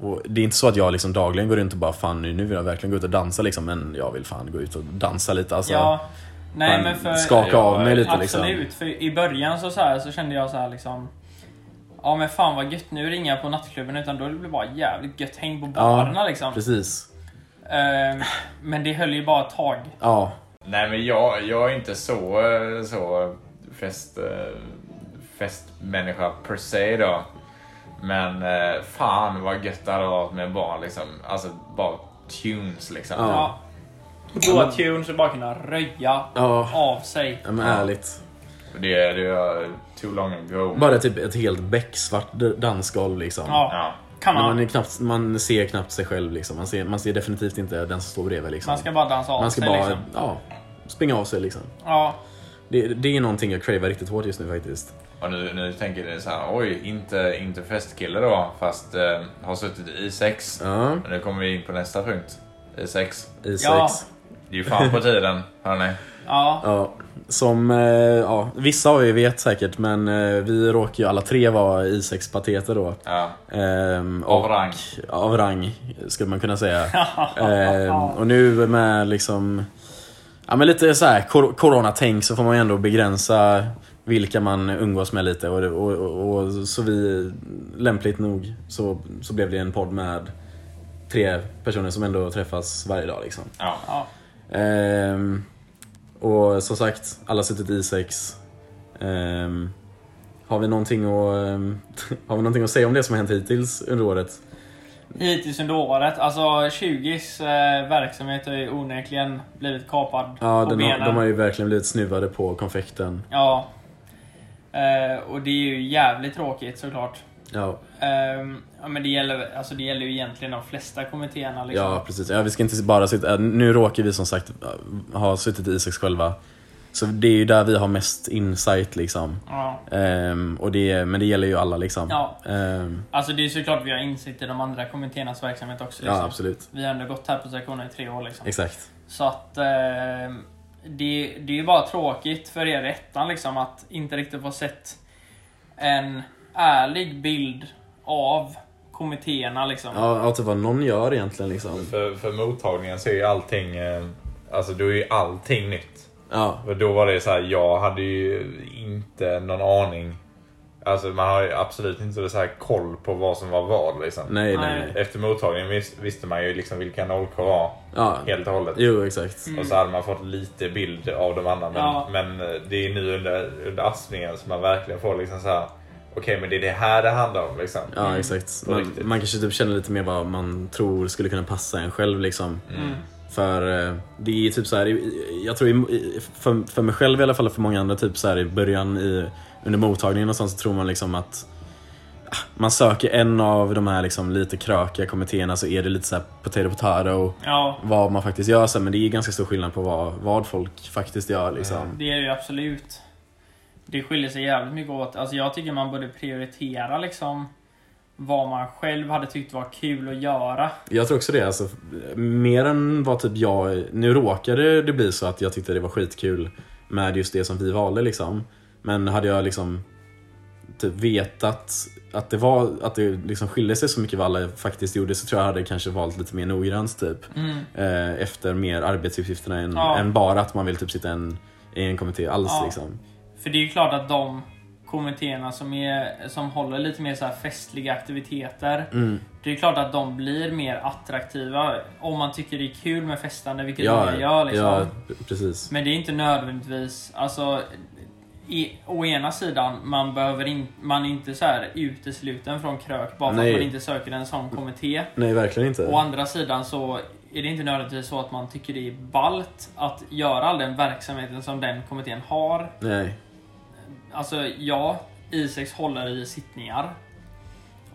och det är inte så att jag liksom dagligen går runt och bara fan nu, nu vill jag verkligen gå ut och dansa liksom. Men jag vill fan gå ut och dansa lite alltså. ja. Nej men för... skaka av mig lite Absolut, liksom. för i början så, så, här, så kände jag så här liksom Ja men fan vad gött, nu ringer jag på nattklubben utan då blir det bara jävligt gött häng på barerna liksom. Precis. Eh, men det höll ju bara ett tag. Ja, Nej men jag, jag är inte så, eh, så fest, eh, festmänniska per se då. Men eh, fan vad gött det hade varit med barn liksom. Alltså bara tunes liksom. Ja. Ja. Goa tunes och bara kunna röja ja. av sig. ja men ärligt. Det, det är too long ago. Bara typ ett helt becksvart dansgolv liksom. Ja, Ja. kan man. man, är knappt, man ser knappt sig själv liksom. Man ser, man ser definitivt inte den som står bredvid liksom. Man ska bara dansa av Man ska sig bara liksom. ja, springa av sig liksom. Ja, Det, det är någonting jag cravar riktigt hårt just nu faktiskt. Och nu, nu tänker ni så här, oj, inte, inte festkille då, fast eh, har suttit i sex. Ja, Men nu kommer vi in på nästa punkt. I sex. i sex. Ja. Det är ju fan på tiden, hörni. ja. Ja, som, eh, ja, vissa av er vet säkert men eh, vi råkar ju alla tre vara I6-pateter då. Ja. Ehm, Av och- rang. Av rang, skulle man kunna säga. Ehm, och nu med liksom, ja men lite så här kor- coronatänk så får man ju ändå begränsa vilka man umgås med lite och, och, och, och så vi, lämpligt nog, så, så blev det en podd med tre personer som ändå träffas varje dag liksom. Ja. ja. Ehm, och som sagt, alla har suttit i sex. Ehm, har, vi någonting att, ehm, har vi någonting att säga om det som har hänt hittills under året? Hittills under året. Alltså 20s eh, verksamhet har ju onekligen blivit kapad Ja, på benen. har, de har ju verkligen blivit snuvade på konfekten. Ja. Eh, och det är ju jävligt tråkigt såklart. Ja, Ehm, ja, men det gäller, alltså det gäller ju egentligen de flesta kommittéerna. Liksom. ja precis. Ja, vi ska inte bara sitta... äh, Nu råkar vi som sagt äh, ha suttit i sex själva. Så det är ju där vi har mest insight liksom. Ja. Ehm, och det, men det gäller ju alla liksom. Ja. Ehm, Alltså det är såklart vi har insikt i de andra kommittéernas verksamhet också. ja Liksom. absolut. Vi har ändå gått här på sektionen i tre år. Liksom. Exakt. Så att eh, det, det är ju bara tråkigt för er i ettan liksom, att inte riktigt få sett en ärlig bild av kommittéerna. Liksom. Ja, typ vad någon gör egentligen liksom. För, för mottagningen så är ju allting, eh, alltså då är ju allting nytt. Ja, Och då var det så här, jag hade ju inte någon aning. Alltså man har ju absolut inte så här koll på vad som var vad liksom. nej, nej, Nej. nej. Efter mottagningen vis, visste man ju liksom vilka 0K var Ja, helt och hållet. jo exakt. Mm. Och så hade man fått lite bild av de andra. Men, Ja. men eh, det är nu under, under aspningen som man verkligen får liksom så här. Okej men det är det här det handlar om liksom. Ja, exakt. På Man, man kanske typ känner lite mer vad man tror skulle kunna passa en själv liksom. Mm. För eh, det är typ så här, jag tror för, för mig själv i alla fall och för många andra typ så här i början i, under mottagningen och sånt så tror man liksom att ah, man söker en av de här liksom lite krökiga kommittéerna så är det lite så här potato potato Ja, vad man faktiskt gör sen men det är ganska stor skillnad på vad, vad folk faktiskt gör liksom. det är det ju absolut. Det skiljer sig jävligt mycket åt. Alltså jag tycker man borde prioritera liksom vad man själv hade tyckt var kul att göra. Jag tror också det. Alltså, mer än vad typ jag... Nu råkade det bli så att jag tyckte det var skitkul med just det som vi valde. Liksom. Men hade jag liksom typ vetat att det, var, att det liksom skilde sig så mycket vad alla faktiskt gjorde så tror jag hade kanske valt lite mer noggrant typ. Mm. Eh, efter mer arbetsuppgifterna än, Ja. än bara att man vill typ sitta en, i en kommitté alls. Ja. Liksom. För det är ju klart att de kommittéerna som, är, som håller lite mer så här festliga aktiviteter. Mm. Det är klart att de blir mer attraktiva om man tycker det är kul med festande, vilket Ja, många gör. Liksom. ja. Men det är inte nödvändigtvis, alltså i, å ena sidan, man, behöver in, man är inte så här utesluten från krök bara för Nej. att man inte söker en sån kommitté. Nej, verkligen inte. Å andra sidan så är det inte nödvändigtvis så att man tycker det är ballt att göra all den verksamheten som den kommittén har. Nej. Alltså ja, I6 håller i sittningar.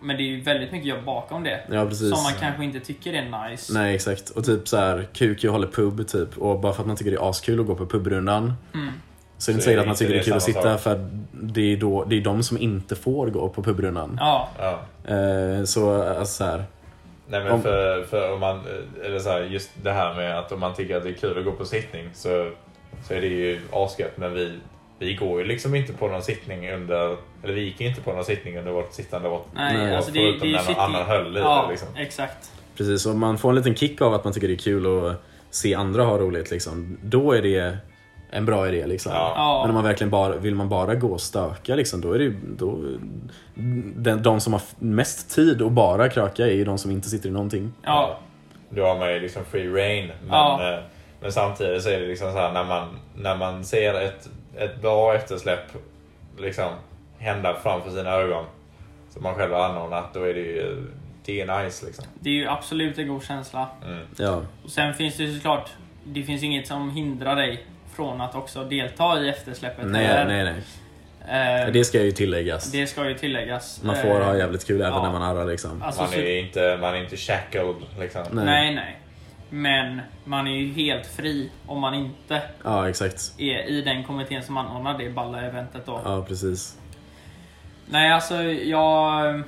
Men det är ju väldigt mycket jobb bakom det. Ja, precis. Som man kanske inte tycker är nice. Nej exakt. Och typ så här QQ håller pub typ. Och bara för att man tycker det är askul att gå på pubrundan. Mm. Så är det inte säkert att man tycker det är det kul att sitta sak. för det är, då, det är de som inte får gå på pubrundan. Ja, Ja. Eh, så alltså så här. Nej men Om- för, för om man, eller så här, just det här med att om man tycker att det är kul att gå på sittning så, så är det ju asgött men vi, vi går ju liksom inte på någon sittning under, eller vi gick ju inte på någon sittning under vårt sittande år. nej, Nej, alltså det, förutom det ju när någon annan höll i ja, det liksom. exakt. Precis, och man får en liten kick av att man tycker det är kul att se andra ha roligt. Liksom. Då är det en bra idé. Liksom. Ja. Ja. Men om man verkligen bara, vill man bara gå och stöka, liksom, då är det ju, då, den, de som har mest tid att bara kröka är ju de som inte sitter i någonting. Ja, då har man ju liksom free reign. Men, Ja. eh, men samtidigt så är det liksom så här när man, när man ser ett, ett bra eftersläpp liksom hända framför sina ögon som man själv har anordnat, då är det ju det är nice liksom. Det är ju absolut en god känsla. Mm. Ja, Och sen finns det ju såklart, det finns inget som hindrar dig från att också delta i eftersläppet. nej, eller, nej, nej. eh, Det ska ju tilläggas. det ska ju tilläggas. Man får Eh, ha jävligt kul även ja. när man arrar liksom. Alltså, Man så, är inte, man är inte shackled liksom. Nej. nej, nej. Men man är ju helt fri om man inte Ja, exakt. är i den kommittén som anordnar det balla eventet då. Ja, precis. Nej, alltså jag...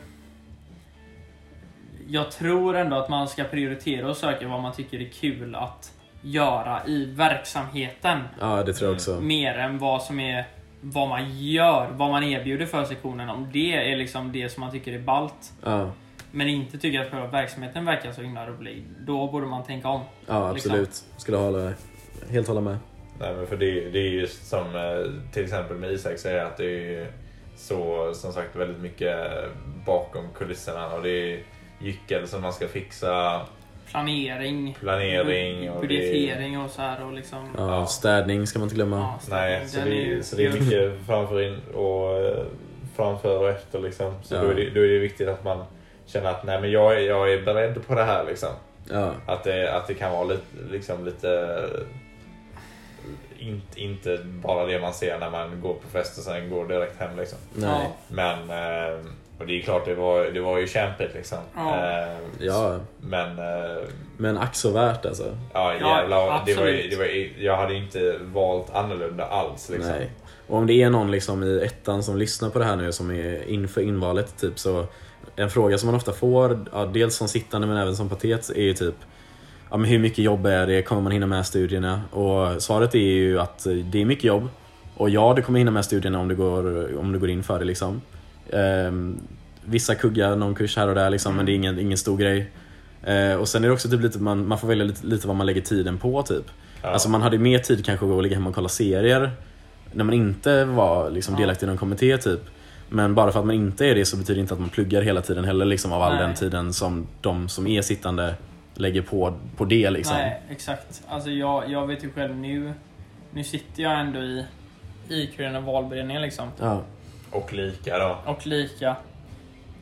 Jag tror ändå att man ska prioritera och söka vad man tycker är kul att göra i verksamheten. Ja, det tror jag också. Mer än vad som är vad man gör, vad man erbjuder för sektionen. Om det är liksom det som man tycker är ballt, Ja, men inte tycker att själva verksamheten verkar så himla rolig, då borde man tänka om. ja absolut. Skulle hålla, helt hålla med. Nej, men för det, det är ju som eh, till exempel med Isak säger att det är så som sagt väldigt mycket bakom kulisserna och det är gyckel som man ska fixa, Planering, planering och budgetering och så här och liksom... Ja, Ja. Städning ska man inte glömma. Ja, Nej, så det, är, så det är mycket framför in och eh, framför och efter liksom. Så Ja. då, är det, då är det viktigt att man känner att nej men jag, är- jag är beredd på det här liksom. Ja, Att det, att det kan vara lite, liksom lite inte, inte bara det man ser när man går på fest och sen går direkt hem liksom. nej. Ja. Men, eh, och det är klart det var, det var ju kämpigt liksom. Ja. Eh, Ja, Men, eh, men ack så värt alltså. ja Ja, jävlar. det var, absolut. det var, jag hade inte valt annorlunda alls liksom. Nej. Och om det är någon liksom i ettan som lyssnar på det här nu som är inför invalet typ så En fråga som man ofta får, ja, dels som sittande men även som patet, är ju typ ja, men Hur mycket jobb är det? Kommer man hinna med studierna? Och svaret är ju att det är mycket jobb Och ja, du kommer hinna med studierna om du går, om du går in för det liksom Ehm, Vissa kuggar någon kurs här och där liksom, men det är ingen, ingen stor grej Eh, och sen är det också typ lite, man, man får välja lite, lite vad man lägger tiden på typ Ja. Alltså man hade mer tid kanske att gå och ligga hemma och kolla serier När man inte var liksom delaktig i någon kommitté typ Men bara för att man inte är det så betyder det inte att man pluggar hela tiden heller liksom av all Nej. den tiden som de som är sittande lägger på, på det liksom. Nej, exakt. Alltså jag, jag vet ju själv nu, nu sitter jag ändå i IQ i den här valberedningen liksom. Ja, Och lika då. Och lika.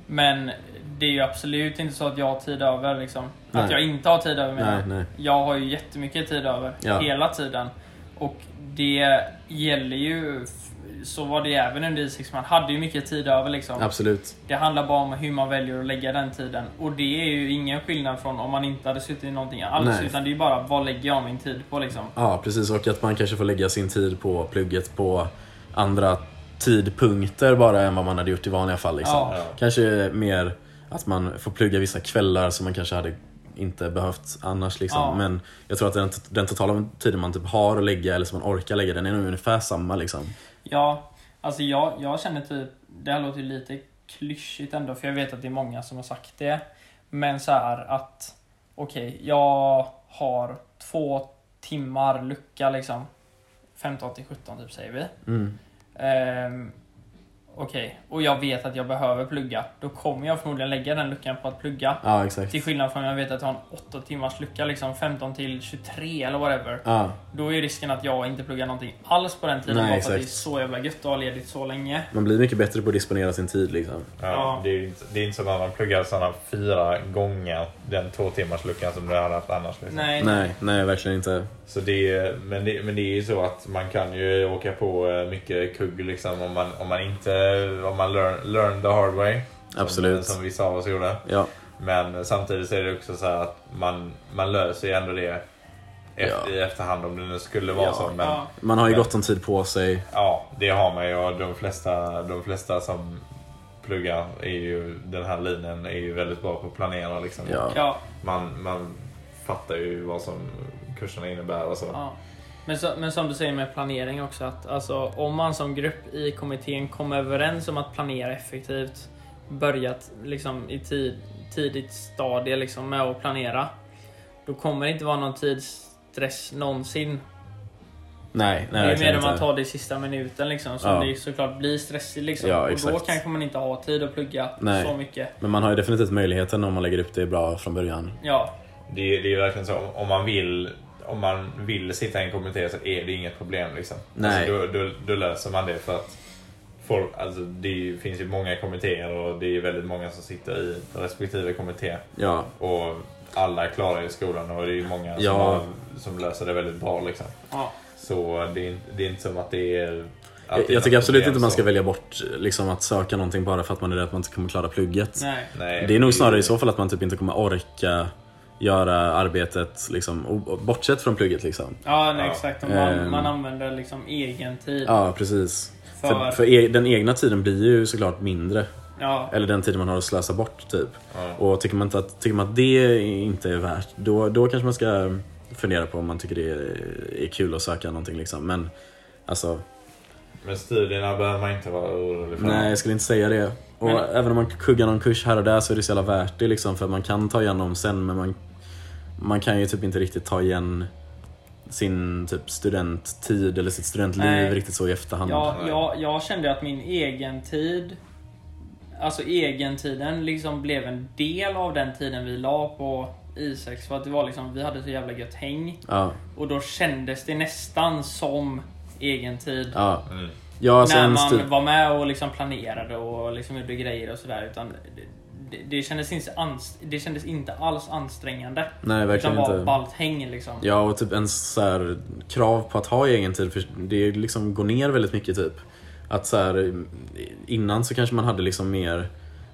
Men det är ju absolut inte så att jag har tid över liksom. Nej. Att jag inte har tid över menar nej, jag. nej. Jag har ju jättemycket tid över. Ja. Hela tiden. Och det gäller ju... Så var det även under I6. Man hade ju mycket tid över liksom. Absolut. Det handlar bara om hur man väljer att lägga den tiden. Och det är ju ingen skillnad från om man inte hade suttit i någonting alls. Nej. Utan det är ju bara vad lägger jag min tid på liksom. Ja, precis. Och att man kanske får lägga sin tid på plugget på andra tidpunkter bara än vad man hade gjort i vanliga fall. Liksom. Ja. Kanske mer att man får plugga vissa kvällar som man kanske hade inte behövt annars. Liksom. Ja. Men jag tror att den, den totala tiden man typ har att lägga, eller som man orkar lägga, den är nog ungefär samma. Liksom. Ja, alltså jag, jag känner typ, det här låter ju lite klyschigt ändå för jag vet att det är många som har sagt det. Men så här att, okej, jag har två timmar lucka liksom. 15 till 17 typ säger vi. Mm. Ehm, Okej, och jag vet att jag behöver plugga. Då kommer jag förmodligen lägga den luckan på att plugga. Ja, exakt. Till skillnad från om jag vet att jag har en 8 timmars lucka, liksom 15 till 23 eller whatever. Ja, Då är risken att jag inte pluggar någonting alls på den tiden Nej, bara för att det är exakt. så jävla gött att ha ledigt så länge. man blir mycket bättre på att disponera sin tid. Liksom. Ja, Ja. Det, är inte, det är inte så att man pluggar sådana fyra gånger den två timmars luckan som du hade haft annars. Liksom. Nej, Nej, nej, verkligen inte. Så det, är- men, det, men det är ju så att man kan ju åka på eh, mycket kugg liksom om man, om man inte om man learn, learn the hard way. Som, Absolut. Som vissa av oss gjorde. Ja, Men samtidigt så är det också så här att man, man löser ju ändå det efter, Ja. i efterhand om det nu skulle vara Ja. så. Men Ja. man har ju Men- gott om tid på sig. ja, det har man ju och de flesta, de flesta som pluggar är ju, den här linjen är ju väldigt bra på att planera liksom. Ja. Ja, Man, man fattar ju vad som kurserna innebär och så. Men, så, men som du säger med planering också, att alltså, om man som grupp i kommittén kommer överens om att planera effektivt, börjat liksom i tid, tidigt stadie liksom med att planera, då kommer det inte vara någon tidsstress någonsin. Nej, nej det är mer när man tar det i sista minuten liksom, som Ja. det såklart blir stressigt liksom. Ja, och då kanske man inte har tid att plugga Nej. så mycket. Men man har ju definitivt möjligheten om man lägger upp det bra från början. Ja, det, är- det är verkligen så. Om man vill om man vill sitta i en kommitté så är det inget problem. Liksom. Nej. Alltså, då, då, då löser man det för att folk, alltså, det finns ju många kommittéer och det är väldigt många som sitter i respektive kommitté. Ja, Och alla klarar ju skolan och det är många som, Ja. har, som löser det väldigt bra. Liksom. Ja. Så det är, inte- det är inte som att det är... jag, jag tycker absolut inte man ska så. välja bort liksom, att söka någonting bara för att man är rädd att man inte kommer klara plugget. Nej. Nej, Det är nog snarare i så fall att man typ inte kommer orka göra arbetet liksom, bortsett från plugget. Liksom. Ja, nej, Ja. exakt. Man, Ehm. man använder liksom egen tid. Ja, precis. För, För- för e- den egna tiden blir ju såklart mindre. Ja. Eller den tiden man har att slösa bort typ. Ja. Och tycker man, inte att, tycker man att det inte är värt, då, då kanske man ska fundera på om man tycker det är, är kul att söka någonting. Liksom. Men alltså, Men studierna behöver man inte vara orolig för. nej jag skulle inte säga det. Och Men- även om man kuggar någon kurs här och där så är det så jävla värt det liksom. För man kan ta igen dem sen men man, man kan ju typ inte riktigt ta igen sin typ studenttid eller sitt studentliv Nej. riktigt så i efterhand. Jag, Nej. jag, jag kände att min egen tid Alltså egentiden liksom blev en del av den tiden vi la på I6 för att det var liksom, vi hade så jävla gött häng Ja, och då kändes det nästan som egentid. ja. Mm. ja alltså när man stu- var med och liksom planerade och liksom gjorde grejer och sådär. Utan det, det, kändes inte ans- det kändes inte alls ansträngande. Nej, Utan verkligen bara inte. ballt häng liksom. Ja, och typ en så här krav på att ha egen tid, för det liksom går ner väldigt mycket typ. Att så här, innan så kanske man hade liksom mer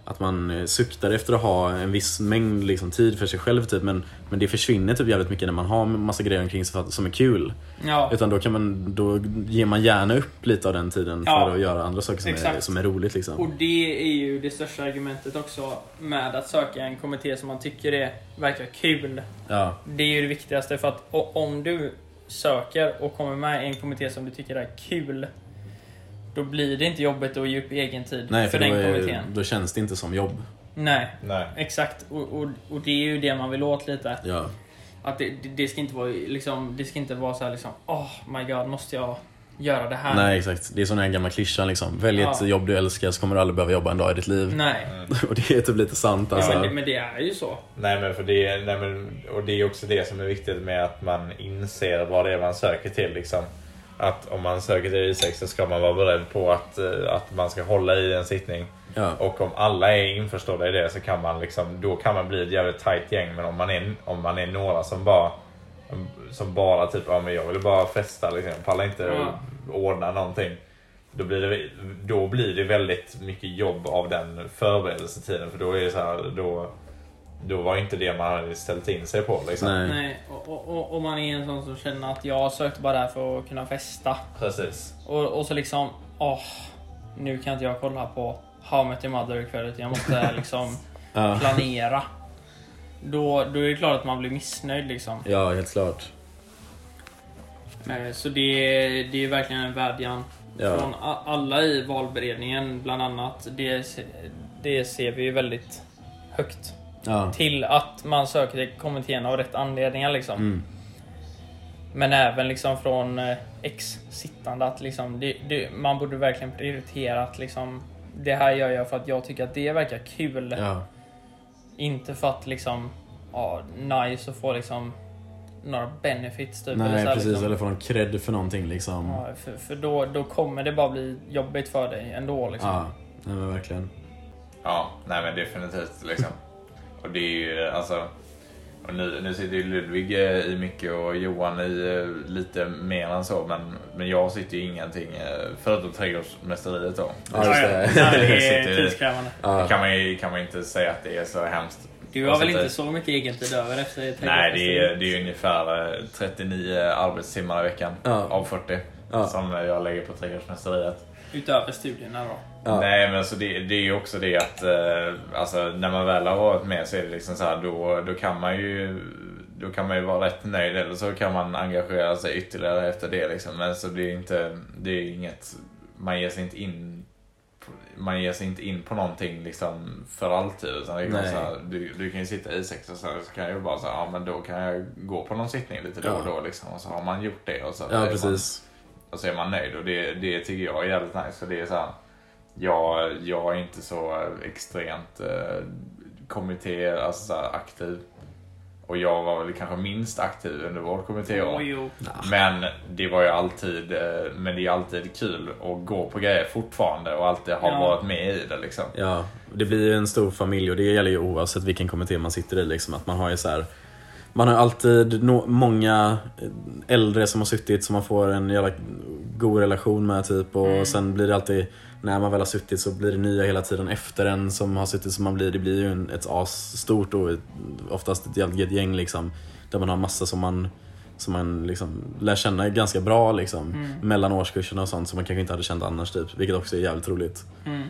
att man eh, suktade efter att ha en viss mängd liksom, tid för sig själv typ, men, men det försvinner typ jävligt mycket när man har massa grejer omkring sig som är kul. Ja. Utan då, kan man, då ger man gärna upp lite av den tiden Ja. för att göra andra saker som, är, som är roligt. Liksom. Och det är ju det största argumentet också med att söka en kommitté som man tycker är, verkar kul. Ja, Det är ju det viktigaste för att om du söker och kommer med i en kommitté som du tycker är kul då blir det inte jobbigt att ge upp egen tid nej, för, för den är, kommittén. då känns det inte som jobb. Nej, Nej. exakt. Och, och, och det är ju det man vill åt lite. Ja, Att det, det, ska inte vara liksom, det ska inte vara så här liksom, oh my god, måste jag göra det här? nej exakt. Det är sån här gamla klyschan liksom. Välj ett Ja. jobb du älskar så kommer du aldrig behöva jobba en dag i ditt liv. Nej. Och det är typ lite sant alltså. Ja, men, det, men det är ju så. Nej men för det, nej men, och det är också det som är viktigt med att man inser vad det är man söker till. Liksom. Att om man söker till I6 så ska man vara beredd på att, eh, att man ska hålla i en sittning. Ja. Och om alla är införstådda i det så kan man liksom, då kan man bli ett jävligt tight gäng. Men om man är, om man är några som bara som bara typ, ja men jag vill bara festa liksom, jag pallar inte Ja. ordna någonting. Då blir, det, då blir det väldigt mycket jobb av den förberedelsetiden. För då är det så här, då, då var inte det man hade ställt in sig på. Liksom. Nej. Nej, och, och, och, och man är en sån som känner att jag sökte bara där för att kunna festa. Precis. Och, och så liksom, åh, nu kan inte jag kolla på How I Met Your Mother ikväll utan jag måste liksom planera. Då, då är det klart att man blir missnöjd liksom. ja, helt klart. Eh, Så det, det är verkligen en vädjan Ja. från alla i valberedningen bland annat. Det, det ser vi ju väldigt högt. Ja. Till att man söker till kommittén av rätt anledningar liksom. Mm. Men även liksom från eh, ex-sittande att liksom, det, det, man borde verkligen prioritera att liksom, det här gör jag för att jag tycker att det verkar kul. Ja. Inte för att liksom, ja, nice att få liksom några benefits typ. eller Nej, så här, precis. liksom. Eller få någon cred för någonting liksom. Ja, för för då, då kommer det bara bli jobbigt för dig ändå. Liksom. Ja, nej, men verkligen. Ja, nej men definitivt liksom. Och det är ju alltså... Och nu, nu sitter ju Ludvig eh, i mycket och Johan i eh, lite mer än så. Men, men jag sitter ju ingenting eh, förutom trädgårdsmästeriet då. Ja, just det. Ja, det Jag är tidskrävande. Det kan man, ju, kan man ju inte säga att det är så hemskt. Du har väl inte så mycket egentid över efter Nej, det är, det är ungefär eh, 39 arbetstimmar i veckan Ja. av 40 Ja. som jag lägger på trädgårdsmästeriet. Utöver studierna då. Ja. Nej men alltså det, det är ju också det att eh, alltså, när man väl har varit med så är det liksom så här, då, då kan man ju då kan man ju vara rätt nöjd eller så kan man engagera sig ytterligare efter det liksom. Men så det är inte, det är inget, man ger sig inte in på, man ger sig inte in på någonting liksom för alltid. Utan det så här, du, du kan ju sitta i sex och så, så kan jag ju bara säga, ja men då kan jag gå på någon sittning lite då och då liksom. Och så har man gjort det och så, Ja, är man, precis. Och så är man nöjd och det, det tycker jag är jävligt nice. För det är så här, jag, jag är inte så extremt eh, kommitté, alltså så här, aktiv. Och jag var väl kanske minst aktiv under vårt kommittéår. Jo. Men det var ju alltid, eh, men det är alltid kul att gå på grejer fortfarande och alltid ha Ja. varit med i det liksom. Ja, det blir ju en stor familj och det gäller ju oavsett vilken kommitté man sitter i. Liksom, att man har ju så här, man har alltid no många äldre som har suttit som man får en jävla god relation med typ och sen blir det alltid när man väl har suttit så blir det nya hela tiden efter en som har suttit som man blir. Det blir ju en, ett as stort och ett, oftast ett jävligt gäng liksom. Där man har massa som man, som man liksom lär känna ganska bra liksom. Mellan årskurserna och sånt som man kanske inte hade känt annars typ. Vilket också är jävligt roligt. Mm.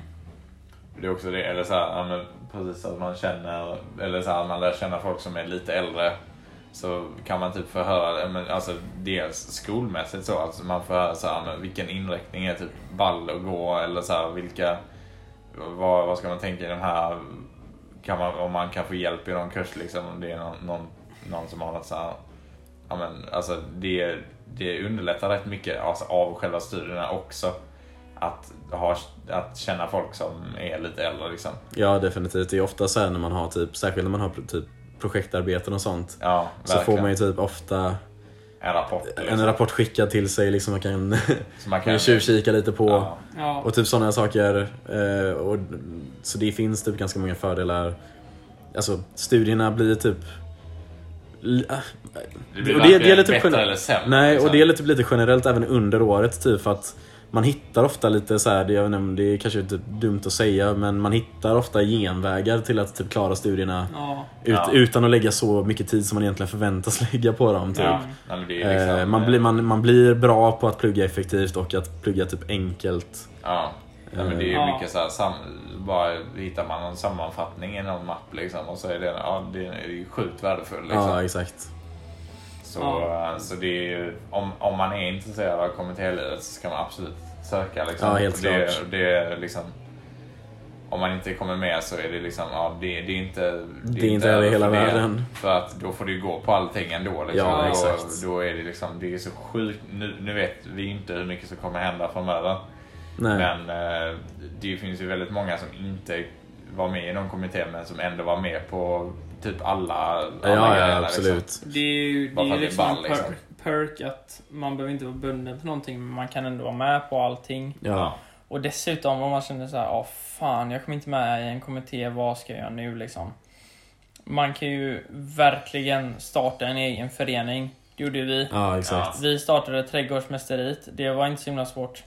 Det är också det, eller så här, ja, men precis att man känner, eller så här, man lär känna folk som är lite äldre. Så kan man typ få höra, men alltså dels skolmässigt så, alltså man får höra så här, men vilken inriktning är typ ball att gå eller så här, vilka, vad, vad ska man tänka i de här, kan man, om man kan få hjälp i någon kurs liksom, om det är någon, någon, någon som har något så här, ja men alltså det, det underlättar rätt mycket alltså, av själva studierna också. Att, ha, att känna folk som är lite äldre liksom. Ja definitivt. Det är ofta så här när man har typ, särskilt när man har typ projektarbeten och sånt. Ja, Så får man ju typ ofta en rapport. Liksom. en rapport skickad till sig liksom man kan, Så man kan tjuvkika lite på. Ja. Ja. Och typ sådana saker. Eh, och, så det finns typ ganska många fördelar. Alltså studierna blir typ... ah, Det blir och det, det gäller typ bättre eller sämre. Nej, liksom. och det gäller typ lite generellt även under året typ för att man hittar ofta lite så här, det, jag vet inte, det är kanske typ dumt att säga, men man hittar ofta genvägar till att typ klara studierna Ja. ut, Ja. utan att lägga så mycket tid som man egentligen förväntas lägga på dem. Typ. Ja, är liksom, Eh, man, blir, man, man blir bra på att plugga effektivt och att plugga typ enkelt. Ja. Nej, men det är ju Ja. mycket så här, sam, bara hittar man någon sammanfattning i någon mapp liksom och så är det, ja, det är ju sjukt värdefull. Liksom. Ja, exakt. Så, Ja. så det ju, om, om man är intresserad av kommittélivet så ska man absolut söka. Liksom. Ja, helt det, klart. Det är liksom, om man inte kommer med så är det liksom, ja, det, det är inte Det är inte över över hela det. världen. För att då får du gå på allting ändå. Liksom. Ja, då, exakt. då är det liksom, det är så sjukt. Nu, nu vet vi inte hur mycket som kommer hända framöver. Nej. Men eh, det finns ju väldigt många som inte var med i någon kommitté men som ändå var med på typ alla, alla ja, ja, grejerna, absolut. Liksom. Det är ju, det Bara är ju liksom ball, en liksom. perk, att man behöver inte vara bunden till någonting, men man kan ändå vara med på allting. Ja. Och dessutom om man känner så här, åh fan, jag kommer inte med i en kommitté, vad ska jag göra nu liksom? Man kan ju verkligen starta en egen förening. Det gjorde vi. ja, exakt. Vi startade Trädgårdsmästeriet. Det var inte så himla svårt.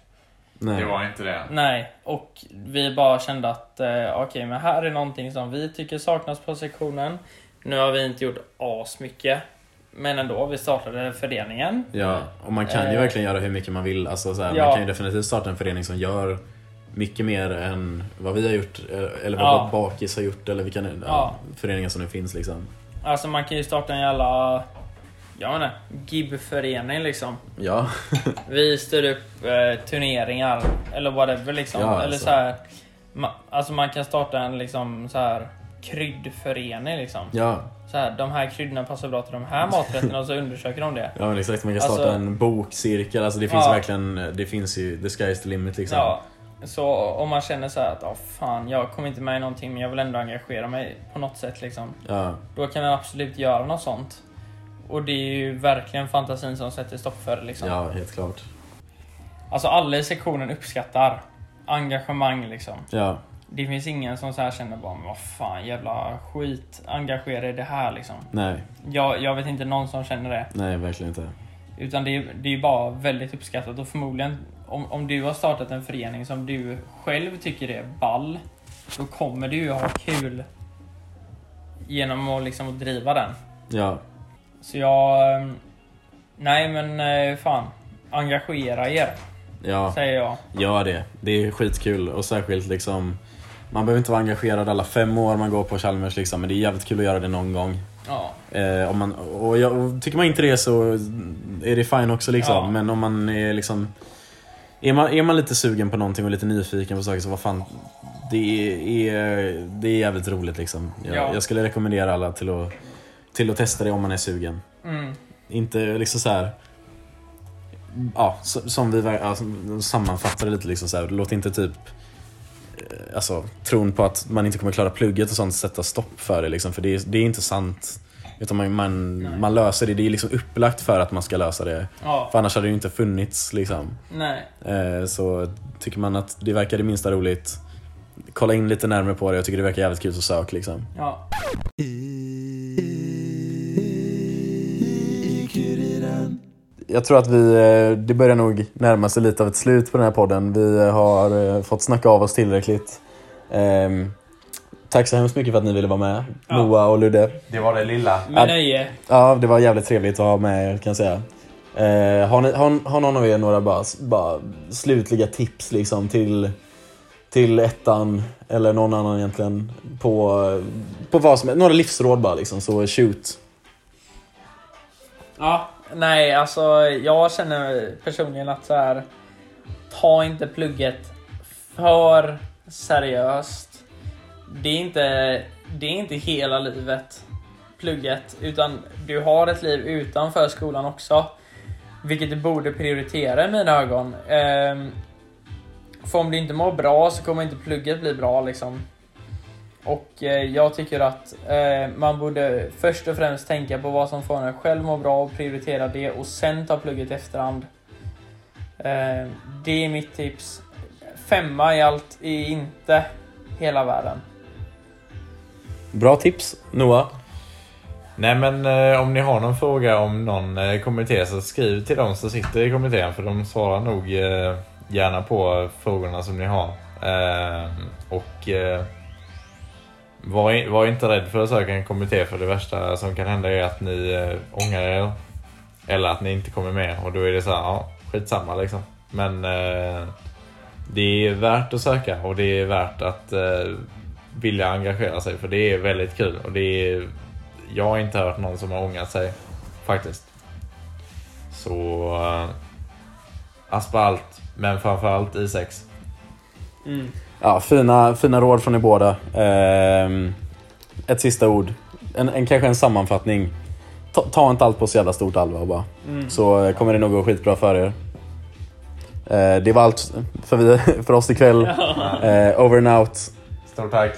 Nej. Det var inte det. Nej, och vi bara kände att eh, okej, men här är någonting som vi tycker saknas på sektionen. Nu har vi inte gjort asmycket. Men ändå, vi startade föreningen. Ja, och man kan ju Eh. verkligen göra hur mycket man vill. Alltså, så här, Ja. Man kan ju definitivt starta en förening som gör mycket mer än vad vi har gjort. eh, Eller vad Ja. Bakis har gjort. Eller vilka. Ja. föreningar som nu finns. Liksom. Alltså man kan ju starta en jävla, jag menar, GIB-förening liksom. Ja, Vi styr upp eh, turneringar eller whatever liksom. Ja, eller alltså. så här, ma- alltså man kan starta en liksom så här kryddförening liksom. ja. Så här, de här kryddorna passar bra till de här maträtterna och så undersöker de det. ja men exakt. Man kan starta Alltså- en bokcirkel. Alltså, det finns Ja. verkligen, det finns ju, the sky is the limit liksom. Ja, så om man känner så här att oh, fan, jag kommer inte med i någonting men jag vill ändå engagera mig på något sätt liksom. Ja, Då kan man absolut göra något sånt. Och det är ju verkligen fantasin som sätter stopp för det liksom. ja, helt klart. Alltså alla i sektionen uppskattar engagemang liksom. Ja, Det finns ingen som så här känner bara "Men vad fan jävla skit engagera i det här liksom. nej, Jag, jag vet inte någon som känner det. nej verkligen inte. Utan det, är- det är bara väldigt uppskattat och förmodligen om, om du har startat en förening som du själv tycker är ball. Då kommer du ju ha kul genom att liksom att driva den. Ja, Så jag... ehm, Nej men eh, fan. Engagera er, ja. säger jag. Gör det. Det är skitkul och särskilt liksom Man behöver inte vara engagerad alla fem år man går på Chalmers liksom, men det är jävligt kul att göra det någon gång. Ja. Eh, om man, och jag, och tycker man inte det så är det fine också liksom. Ja. Men om man är liksom är man, är man lite sugen på någonting och lite nyfiken på saker så vad fan Det är, det är jävligt roligt liksom. Jag, Ja. jag skulle rekommendera alla till att, till att testa det om man är sugen. Mm. Inte liksom så här. Ja, som vi ja, det lite liksom så här. Låt inte typ eh, Alltså tron på att man inte kommer klara plugget och sånt sätta stopp för det liksom. För det är, det är inte sant. Utan man, man, man löser det. Det är liksom upplagt för att man ska lösa det. Ja. För annars hade det ju inte funnits liksom. Nej. Eh, så tycker man att det verkar det minsta roligt, kolla in lite närmare på det. Jag tycker det verkar jävligt kul så sök liksom. Ja. Jag tror att vi, eh, det börjar nog närma sig lite av ett slut på den här podden. Vi har eh, fått snacka av oss tillräckligt. Ehm, Tack så hemskt mycket för att ni ville vara med, Ja. Moa och Ludde. Det var det lilla. Med nöje. Ja, det var jävligt trevligt att ha med er kan jag säga. Eh, har, ni, har, har någon av er några bara, bara slutliga tips liksom till, till ettan eller någon annan egentligen på, på vad som Några livsråd bara liksom, så shoot. Ja, nej alltså jag känner personligen att så här. Ta inte plugget för seriöst. Det är inte, det är inte hela livet, plugget, utan du har ett liv utanför skolan också. Vilket du borde prioritera i mina ögon. Ehm, för om du inte mår bra så kommer inte plugget bli bra liksom. Och eh, jag tycker att eh, man borde först och främst tänka på vad som får en själv må bra och prioritera det och sen ta plugget i efterhand. Eh, det är mitt tips. Femma i allt är inte hela världen. Bra tips, Noah. Nej men eh, om ni har någon fråga om någon eh, kommitté så skriv till dem som sitter i kommittén för de svarar nog eh, gärna på frågorna som ni har. Eh, och eh, var, var inte rädd för att söka en kommitté för det värsta som kan hända är att ni eh, ångrar er. Eller att ni inte kommer med och då är det så här, ja skitsamma liksom. Men eh, det är värt att söka och det är värt att eh, vilja engagera sig för det är väldigt kul och det är jag har inte hört någon som har ångrat sig faktiskt. Så uh, aspa allt, men framförallt I6. Mm. Ja, fina, fina råd från er båda. Ehm, ett sista ord. En, en, kanske en sammanfattning. Ta, ta inte allt på så jävla stort allvar bara. Mm. Så eh, kommer det nog gå skitbra för er. Eh, det var allt för, vi, för oss ikväll. Eh, over and out. Stort tack!